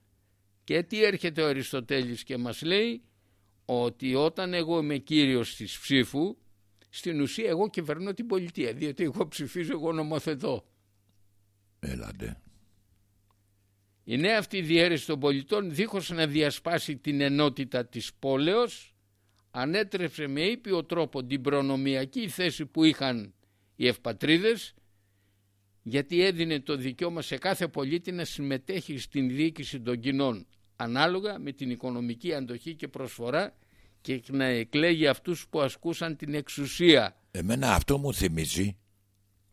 Και τι έρχεται ο Αριστοτέλης και μας λέει; Ότι όταν εγώ είμαι κύριος της ψήφου στην ουσία εγώ κυβερνώ την πολιτεία διότι εγώ ψηφίζω εγώ νομοθετώ. Έλατε. Η νέα αυτή διαίρεση των πολιτών δίχως να διασπάσει την ενότητα της πόλεως ανέτρεψε με ήπιο τρόπο την προνομιακή θέση που είχαν οι ευπατρίδες γιατί έδινε το δικαίωμα σε κάθε πολίτη να συμμετέχει στην διοίκηση των κοινών ανάλογα με την οικονομική αντοχή και προσφορά και να εκλέγει αυτούς που ασκούσαν την εξουσία. Εμένα αυτό μου θυμίζει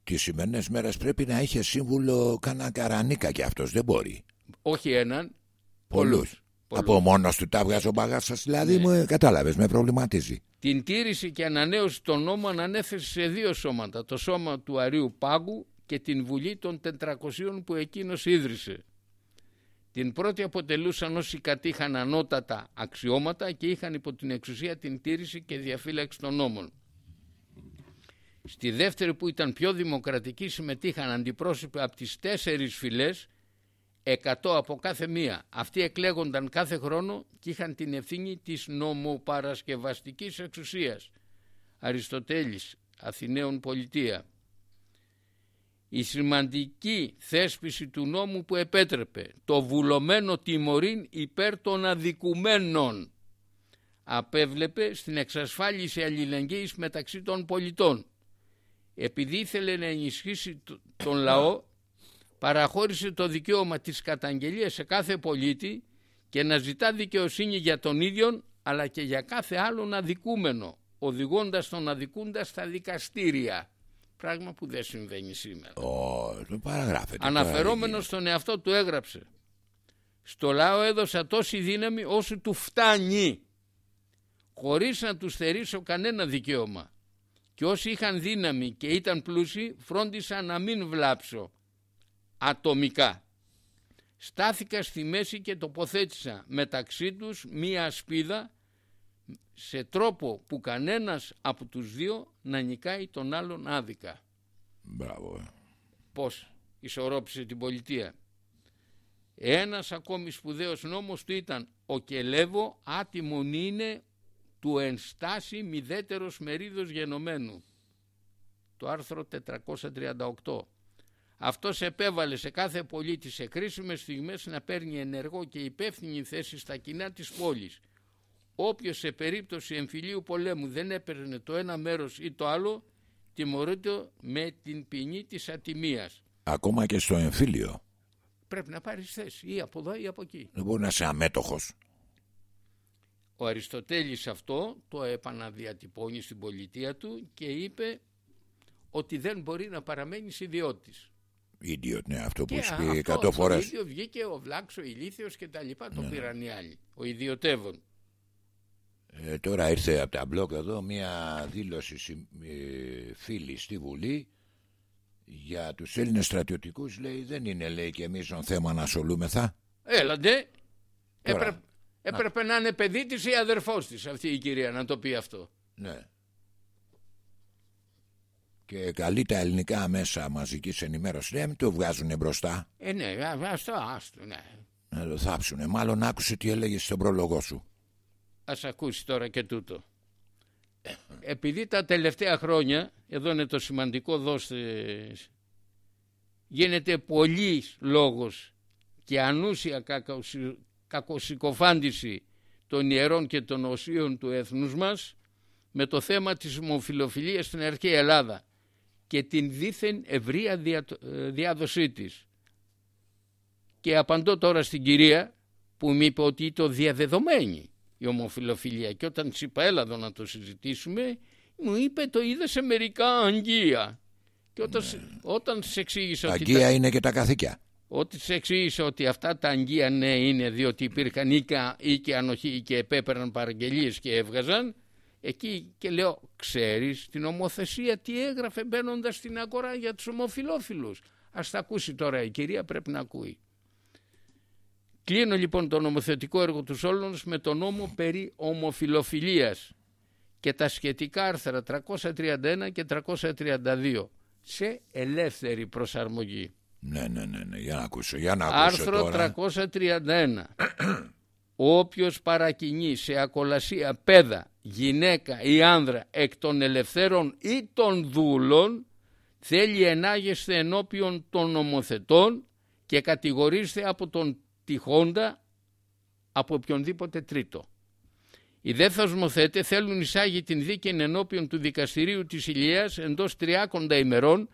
τις σημερινές μέρες πρέπει να είχε σύμβουλο κανένα καρανίκα και αυτός δεν μπορεί. Όχι έναν, πολλούς. Από μόνος του τα βγάζω μπαγάσας δηλαδή ναι. μου ε, κατάλαβες με προβληματίζει. Την τήρηση και ανανέωση των νόμων ανέθεσε σε δύο σώματα. Το σώμα του Αρίου Πάγκου και την Βουλή των 400 που εκείνος ίδρυσε. Την πρώτη αποτελούσαν όσοι κατήχαν ανώτατα αξιώματα και είχαν υπό την εξουσία την τήρηση και διαφύλαξη των νόμων. Στη δεύτερη που ήταν πιο δημοκρατική συμμετείχαν αντιπρόσωποι από τις τέσσερις φυλές, εκατό από κάθε μία. Αυτοί εκλέγονταν κάθε χρόνο και είχαν την ευθύνη της νομοπαρασκευαστικής εξουσίας. Αριστοτέλης, Αθηναίων Πολιτεία η σημαντική θέσπιση του νόμου που επέτρεπε το βουλωμένο τιμωρήν υπέρ των αδικουμένων απέβλεπε στην εξασφάλιση αλληλεγγύης μεταξύ των πολιτών. Επειδή ήθελε να ενισχύσει τον λαό παραχώρησε το δικαίωμα της καταγγελίας σε κάθε πολίτη και να ζητά δικαιοσύνη για τον ίδιο αλλά και για κάθε άλλον αδικούμενο οδηγώντας τον αδικούντα στα δικαστήρια. Πράγμα που δεν συμβαίνει σήμερα. Oh, παραγράφεται. Αναφερόμενος στον εαυτό του έγραψε. Στο λαό έδωσα τόση δύναμη όσο του φτάνει. Χωρίς να τους στερήσω κανένα δικαίωμα. Και όσοι είχαν δύναμη και ήταν πλούσιοι φρόντισα να μην βλάψω ατομικά. Στάθηκα στη μέση και τοποθέτησα μεταξύ τους μία σπίδα σε τρόπο που κανένας από τους δύο να νικάει τον άλλον άδικα. Μπράβο. Ε. Πώς ισορρόπησε την πολιτεία. Ένας ακόμη σπουδαίος νόμος του ήταν «Ο κελεύω άτιμον είναι του ενστάσει μηδέτερος μερίδος γενομένου». Το άρθρο 438. Αυτός επέβαλε σε κάθε πολίτη σε κρίσιμες στιγμές να παίρνει ενεργό και υπεύθυνη θέση στα κοινά της πόλης Όποιος σε περίπτωση εμφυλίου πολέμου δεν έπαιρνε το ένα μέρος ή το άλλο, τιμωρείται με την ποινή της ατιμίας. Ακόμα και στο εμφύλιο. Πρέπει να πάρεις θέση ή από εδώ ή από εκεί. Δεν μπορεί να είσαι αμέτωχος. Ο Αριστοτέλης αυτό το επαναδιατυπώνει στην πολιτεία του και είπε ότι δεν μπορεί να παραμένεις ιδιώτης. Ιδιώτ, ναι, αυτό που σου πει εκατό φορές. Το ίδιο βγήκε ο Βλάξο, ο Ηλίθιος και τα λοιπά, το ναι. πήραν οι άλλοι, ο ιδιωτεύων. Ε, τώρα ήρθε από τα μπλοκ εδώ μια δήλωση ε, φίλη στη Βουλή για τους Έλληνες στρατιωτικούς λέει δεν είναι λέει και εμείς τον θέμα να ασχολούμεθα. Έλαντε. Έπρεπε, έπρεπε να. είναι παιδί της ή αδερφός της αυτή η κυρία να το πει αυτό. Ναι. Και καλεί τα ελληνικά μέσα μαζικής ενημέρωσης. Ναι, μην το βγάζουν μπροστά. Ε, ναι, αυτό, άστο, ναι. Να το θάψουνε. Μάλλον άκουσε τι έλεγε στον πρόλογό σου. Ας ακούσει τώρα και τούτο. Επειδή τα τελευταία χρόνια, εδώ είναι το σημαντικό δώστε, γίνεται πολύς λόγος και ανούσια κακοσυκοφάντηση των ιερών και των οσίων του έθνους μας με το θέμα της ομοφιλοφιλίας στην αρχαία Ελλάδα και την δίθεν ευρεία διάδοσή της. Και απαντώ τώρα στην κυρία που μου είπε ότι το διαδεδομένη η ομοφιλοφιλία και όταν της είπα έλα εδώ να το συζητήσουμε μου είπε το είδε σε μερικά αγγεία και όταν, ναι. όταν της εξήγησα ότι αγγεία είναι και τα καθήκια ότι της εξήγησα ότι αυτά τα αγγεία ναι είναι διότι υπήρχαν ή και ανοχή και επέπαιρναν παραγγελίες και έβγαζαν εκεί και λέω ξέρεις την ομοθεσία τι έγραφε μπαίνοντας στην αγορά για τους ομοφιλόφιλους ας τα ακούσει τώρα η κυρία πρέπει να ακούει Κλείνω λοιπόν το νομοθετικό έργο τους Σόλωνος με το νόμο περί ομοφιλοφιλίας και τα σχετικά άρθρα 331 και 332 σε ελεύθερη προσαρμογή. Ναι, ναι, ναι, ναι. για να ακούσω, για να ακούσω Άρθρο τώρα. 331. *clears throat* Όποιος παρακινεί σε ακολασία πέδα, γυναίκα ή άνδρα εκ των ελευθέρων ή των δούλων θέλει ενάγεστε ενώπιον των νομοθετών και κατηγορήστε από τον τυχόντα από οποιονδήποτε τρίτο. Οι δε θεσμοθέτε θέλουν εισάγει την δίκη ενώπιον του δικαστηρίου της Ηλίας εντός τριάκοντα ημερών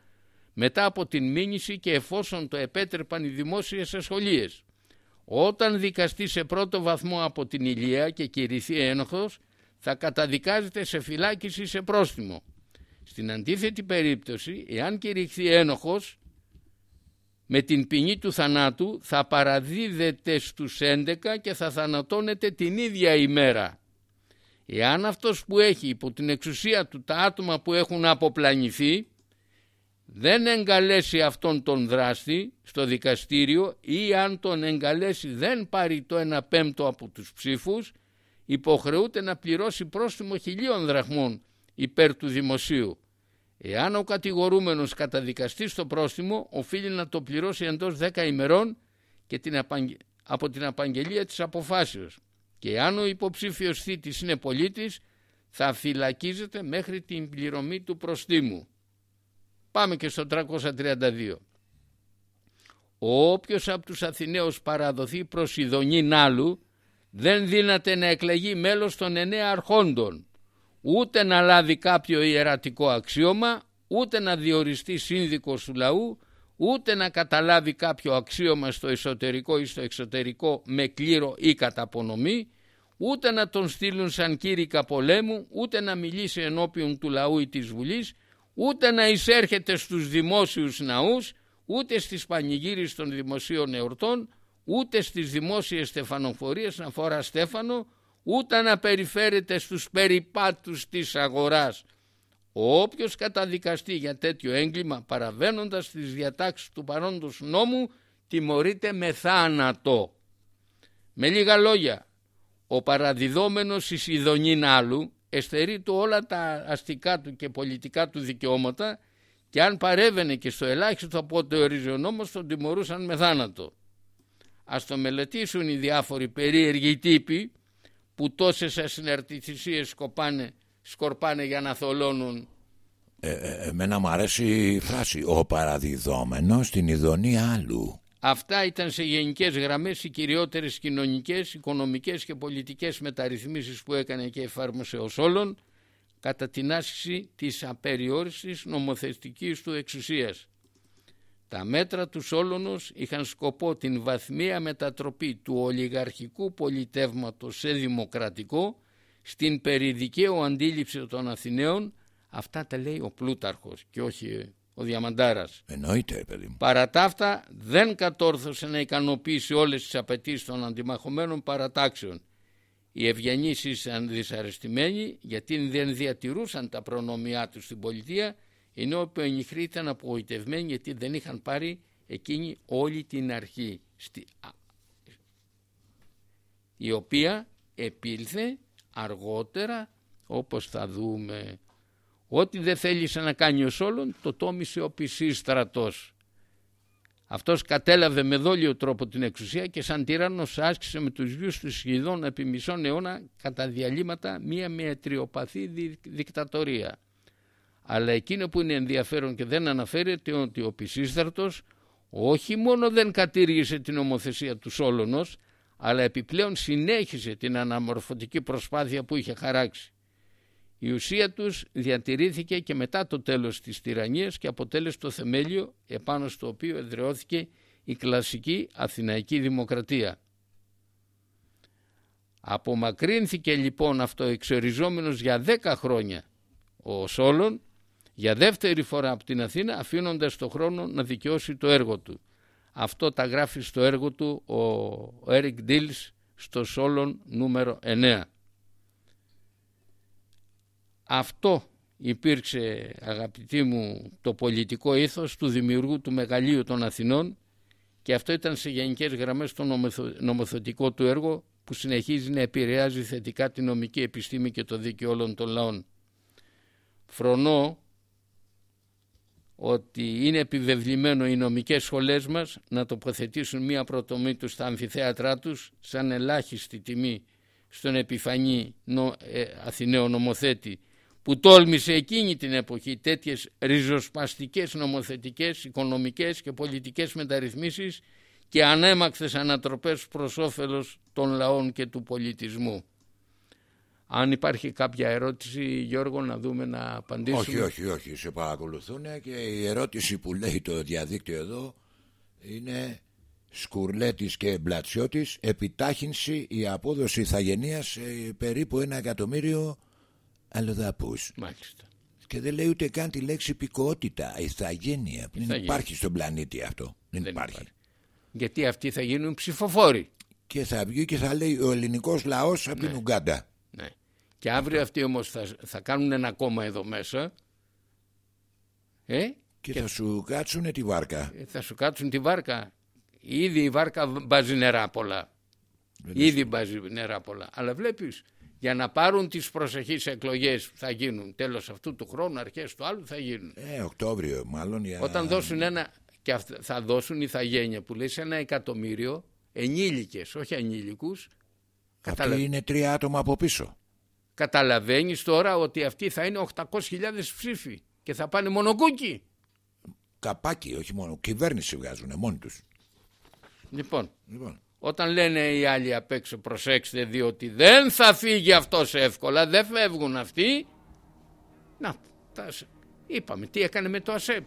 μετά από την μήνυση και εφόσον το επέτρεπαν οι δημόσιες ασχολίες. Όταν δικαστεί σε πρώτο βαθμό από την Ηλία και κηρυθεί ένοχος, θα καταδικάζεται σε φυλάκιση σε πρόστιμο. Στην αντίθετη περίπτωση, εάν κηρυχθεί ένοχος, με την ποινή του θανάτου θα παραδίδεται στους 11 και θα θανατώνεται την ίδια ημέρα. Εάν αυτός που έχει υπό την εξουσία του τα άτομα που έχουν αποπλανηθεί δεν εγκαλέσει αυτόν τον δράστη στο δικαστήριο ή αν τον εγκαλέσει δεν πάρει το 1 πέμπτο από τους ψήφους υποχρεούται να πληρώσει πρόστιμο χιλίων δραχμών υπέρ του δημοσίου. Εάν ο κατηγορούμενος καταδικαστεί στο πρόστιμο οφείλει να το πληρώσει εντός 10 ημερών και την από την απαγγελία της αποφάσεως και εάν ο υποψήφιος θήτης είναι πολίτης θα φυλακίζεται μέχρι την πληρωμή του προστίμου. Πάμε και στο 332. Όποιος από τους Αθηναίους παραδοθεί προς ειδονήν άλλου δεν δύναται να εκλεγεί μέλος των εννέα αρχόντων ούτε να λάβει κάποιο ιερατικό αξίωμα ούτε να διοριστεί σύνδικος του λαού ούτε να καταλάβει κάποιο αξίωμα στο εσωτερικό ή στο εξωτερικό με κλήρο ή καταπονομή ούτε να τον στείλουν σαν κήρυκα πολέμου ούτε να μιλήσει ενώπιον του λαού ή της Βουλής ούτε να εισέρχεται στους δημόσιους ναούς, ούτε στις πανηγύρεις των δημοσίων εορτών, ούτε στις δημόσιες στεφανοφορίες να φορά στέφανο, ούτε να περιφέρεται στους περιπάτους της αγοράς. Όποιος καταδικαστεί για τέτοιο έγκλημα παραβαίνοντας τις διατάξεις του παρόντος νόμου τιμωρείται με θάνατο. Με λίγα λόγια, ο παραδιδόμενος εις ειδονήν άλλου εστερεί του όλα τα αστικά του και πολιτικά του δικαιώματα και αν παρέβαινε και στο ελάχιστο από ό,τι ορίζει ο νόμος τον τιμωρούσαν με θάνατο. Ας το μελετήσουν οι διάφοροι περίεργοι τύποι που τόσες ασυναρτησίες σκοπάνε, σκορπάνε για να θολώνουν ε, ε, εμένα μου αρέσει η φράση «Ο παραδιδόμενος στην ειδονή άλλου». Αυτά ήταν σε γενικές γραμμές οι κυριότερες κοινωνικές, οικονομικές και πολιτικές μεταρρυθμίσεις που έκανε και εφάρμοσε ο Σόλων κατά την άσκηση της απεριόριστης νομοθετικής του εξουσίας. Τα μέτρα του Σόλωνος είχαν σκοπό την βαθμία μετατροπή του ολιγαρχικού πολιτεύματος σε δημοκρατικό στην περιδικαίου αντίληψη των Αθηναίων αυτά τα λέει ο Πλούταρχος και όχι ο Διαμαντάρας. Εννοείται, παιδί μου. Παρά τα αυτά δεν κατόρθωσε να ικανοποιήσει όλες τις απαιτήσεις των αντιμαχωμένων παρατάξεων. Οι ευγενείς ήσαν δυσαρεστημένοι γιατί δεν διατηρούσαν τα προνομιά τους στην πολιτεία ενώ οι πενιχροί ήταν απογοητευμένοι γιατί δεν είχαν πάρει εκείνη όλη την αρχή στη... η οποία επήλθε αργότερα όπως θα δούμε Ό,τι δεν θέλησε να κάνει ο Σόλων το τόμισε ο Πισίστρατος. Αυτός κατέλαβε με δόλιο τρόπο την εξουσία και σαν τύραννος άσκησε με τους γιους του σχεδόν επί μισόν αιώνα κατά διαλύματα μία μετριοπαθή δικτατορία. Αλλά εκείνο που είναι ενδιαφέρον και δεν αναφέρεται ότι ο Πισίστρατος όχι μόνο δεν κατήργησε την ομοθεσία του Σόλωνος αλλά επιπλέον συνέχισε την αναμορφωτική προσπάθεια που είχε χαράξει. Η ουσία τους διατηρήθηκε και μετά το τέλος της τυραννίας και αποτέλεσε το θεμέλιο επάνω στο οποίο εδραιώθηκε η κλασική Αθηναϊκή Δημοκρατία. Απομακρύνθηκε λοιπόν αυτό εξοριζόμενος για δέκα χρόνια ο Σόλων για δεύτερη φορά από την Αθήνα αφήνοντας το χρόνο να δικαιώσει το έργο του. Αυτό τα γράφει στο έργο του ο Έρικ Ντίλς στο Σόλων νούμερο 9. Αυτό υπήρξε αγαπητοί μου το πολιτικό ήθος του δημιουργού του μεγαλείου των Αθηνών Και αυτό ήταν σε γενικές γραμμές το νομοθετικό του έργο που συνεχίζει να επηρεάζει θετικά τη νομική επιστήμη και το δίκαιο όλων των λαών. Φρονώ ότι είναι επιβεβλημένο οι νομικές σχολές μας να τοποθετήσουν μία πρωτομή τους στα αμφιθέατρά τους σαν ελάχιστη τιμή στον επιφανή νο, ε, Αθηναίο νομοθέτη που τόλμησε εκείνη την εποχή τέτοιες ριζοσπαστικές νομοθετικές, οικονομικές και πολιτικές μεταρρυθμίσεις και ανέμαξες ανατροπές προς όφελος των λαών και του πολιτισμού. Αν υπάρχει κάποια ερώτηση Γιώργο να δούμε να απαντήσουμε. Όχι, όχι, όχι, σε παρακολουθούν και η ερώτηση που λέει το διαδίκτυο εδώ είναι Σκουρλέτης και Μπλατσιώτης επιτάχυνση η απόδοση ηθαγενείας περίπου ένα εκατομμύριο αλλοδαπούς. Μάλιστα. Και δεν λέει ούτε καν τη λέξη υπηκότητα, ηθαγένεια. Δεν υπάρχει στον πλανήτη αυτό. Δεν, υπάρχει. Γιατί αυτοί θα γίνουν ψηφοφόροι. Και θα βγει και θα λέει ο ελληνικός λαός από ναι. την Ουγγάντα. Ναι. Και αύριο αυτοί όμως θα, θα κάνουν ένα κόμμα εδώ μέσα. Ε; Και, θα σου κάτσουν τη βάρκα. Ε, θα σου κάτσουν τη βάρκα. Ήδη η βάρκα μπάζει νερά πολλά. Ήδη μπάζει νερά πολλά. Αλλά βλέπεις για να πάρουν τις προσεχείς εκλογές που θα γίνουν τέλος αυτού του χρόνου, αρχές του άλλου θα γίνουν. Ε, Οκτώβριο μάλλον. Για... Όταν δώσουν ένα, και θα δώσουν η θαγένεια που λέει σε ένα εκατομμύριο ενήλικες, όχι ανήλικους. Αυτοί είναι τρία άτομα από πίσω. Καταλαβαίνεις τώρα ότι αυτοί θα είναι 800.000 ψήφοι και θα πάνε μονοκούκι. Καπάκι, όχι μόνο. Κυβέρνηση βγάζουν μόνοι τους. Λοιπόν, λοιπόν. Όταν λένε οι άλλοι απ' έξω προσέξτε διότι δεν θα φύγει αυτός εύκολα, δεν φεύγουν αυτοί. Να, τα, είπαμε τι έκανε με το ΑΣΕΠ.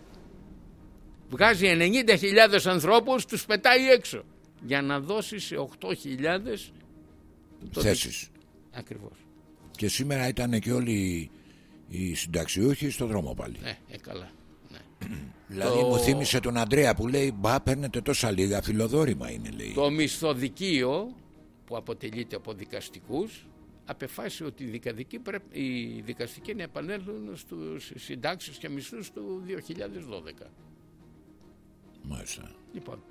Βγάζει 90.000 ανθρώπους, τους πετάει έξω. Για να δώσει σε 8.000 θέσεις. Ακριβώς. Και σήμερα ήταν και όλοι οι συνταξιούχοι στο δρόμο πάλι. Ναι, ε, καλά. Δηλαδή το... μου θύμισε τον Αντρέα που λέει Μπα παίρνετε τόσα λίγα φιλοδόρημα είναι λέει. Το μισθοδικείο που αποτελείται από δικαστικούς απεφάσισε ότι οι δικαστικοί, πρέπει, οι δικαστικοί να επανέλθουν στους συντάξεις και μισθούς του 2012 Μάλιστα. Λοιπόν.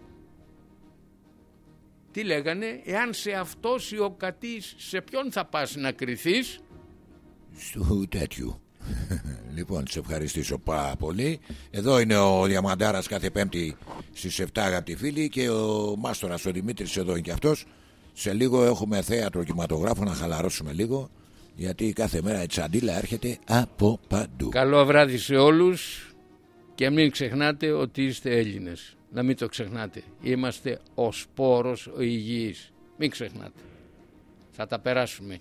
Τι λέγανε, εάν σε αυτός ο κατής σε ποιον θα πας να κρυθείς Στο τέτοιου *laughs* λοιπόν, σε ευχαριστήσω πάρα πολύ. Εδώ είναι ο Διαμαντάρας κάθε Πέμπτη στις 7 αγαπητοί φίλοι και ο Μάστορας ο Δημήτρης εδώ είναι και αυτός. Σε λίγο έχουμε θέατρο κινηματογράφο να χαλαρώσουμε λίγο γιατί κάθε μέρα η τσαντίλα έρχεται από παντού. Καλό βράδυ σε όλους και μην ξεχνάτε ότι είστε Έλληνες. Να μην το ξεχνάτε. Είμαστε ο σπόρος ο υγιής. Μην ξεχνάτε. Θα τα περάσουμε.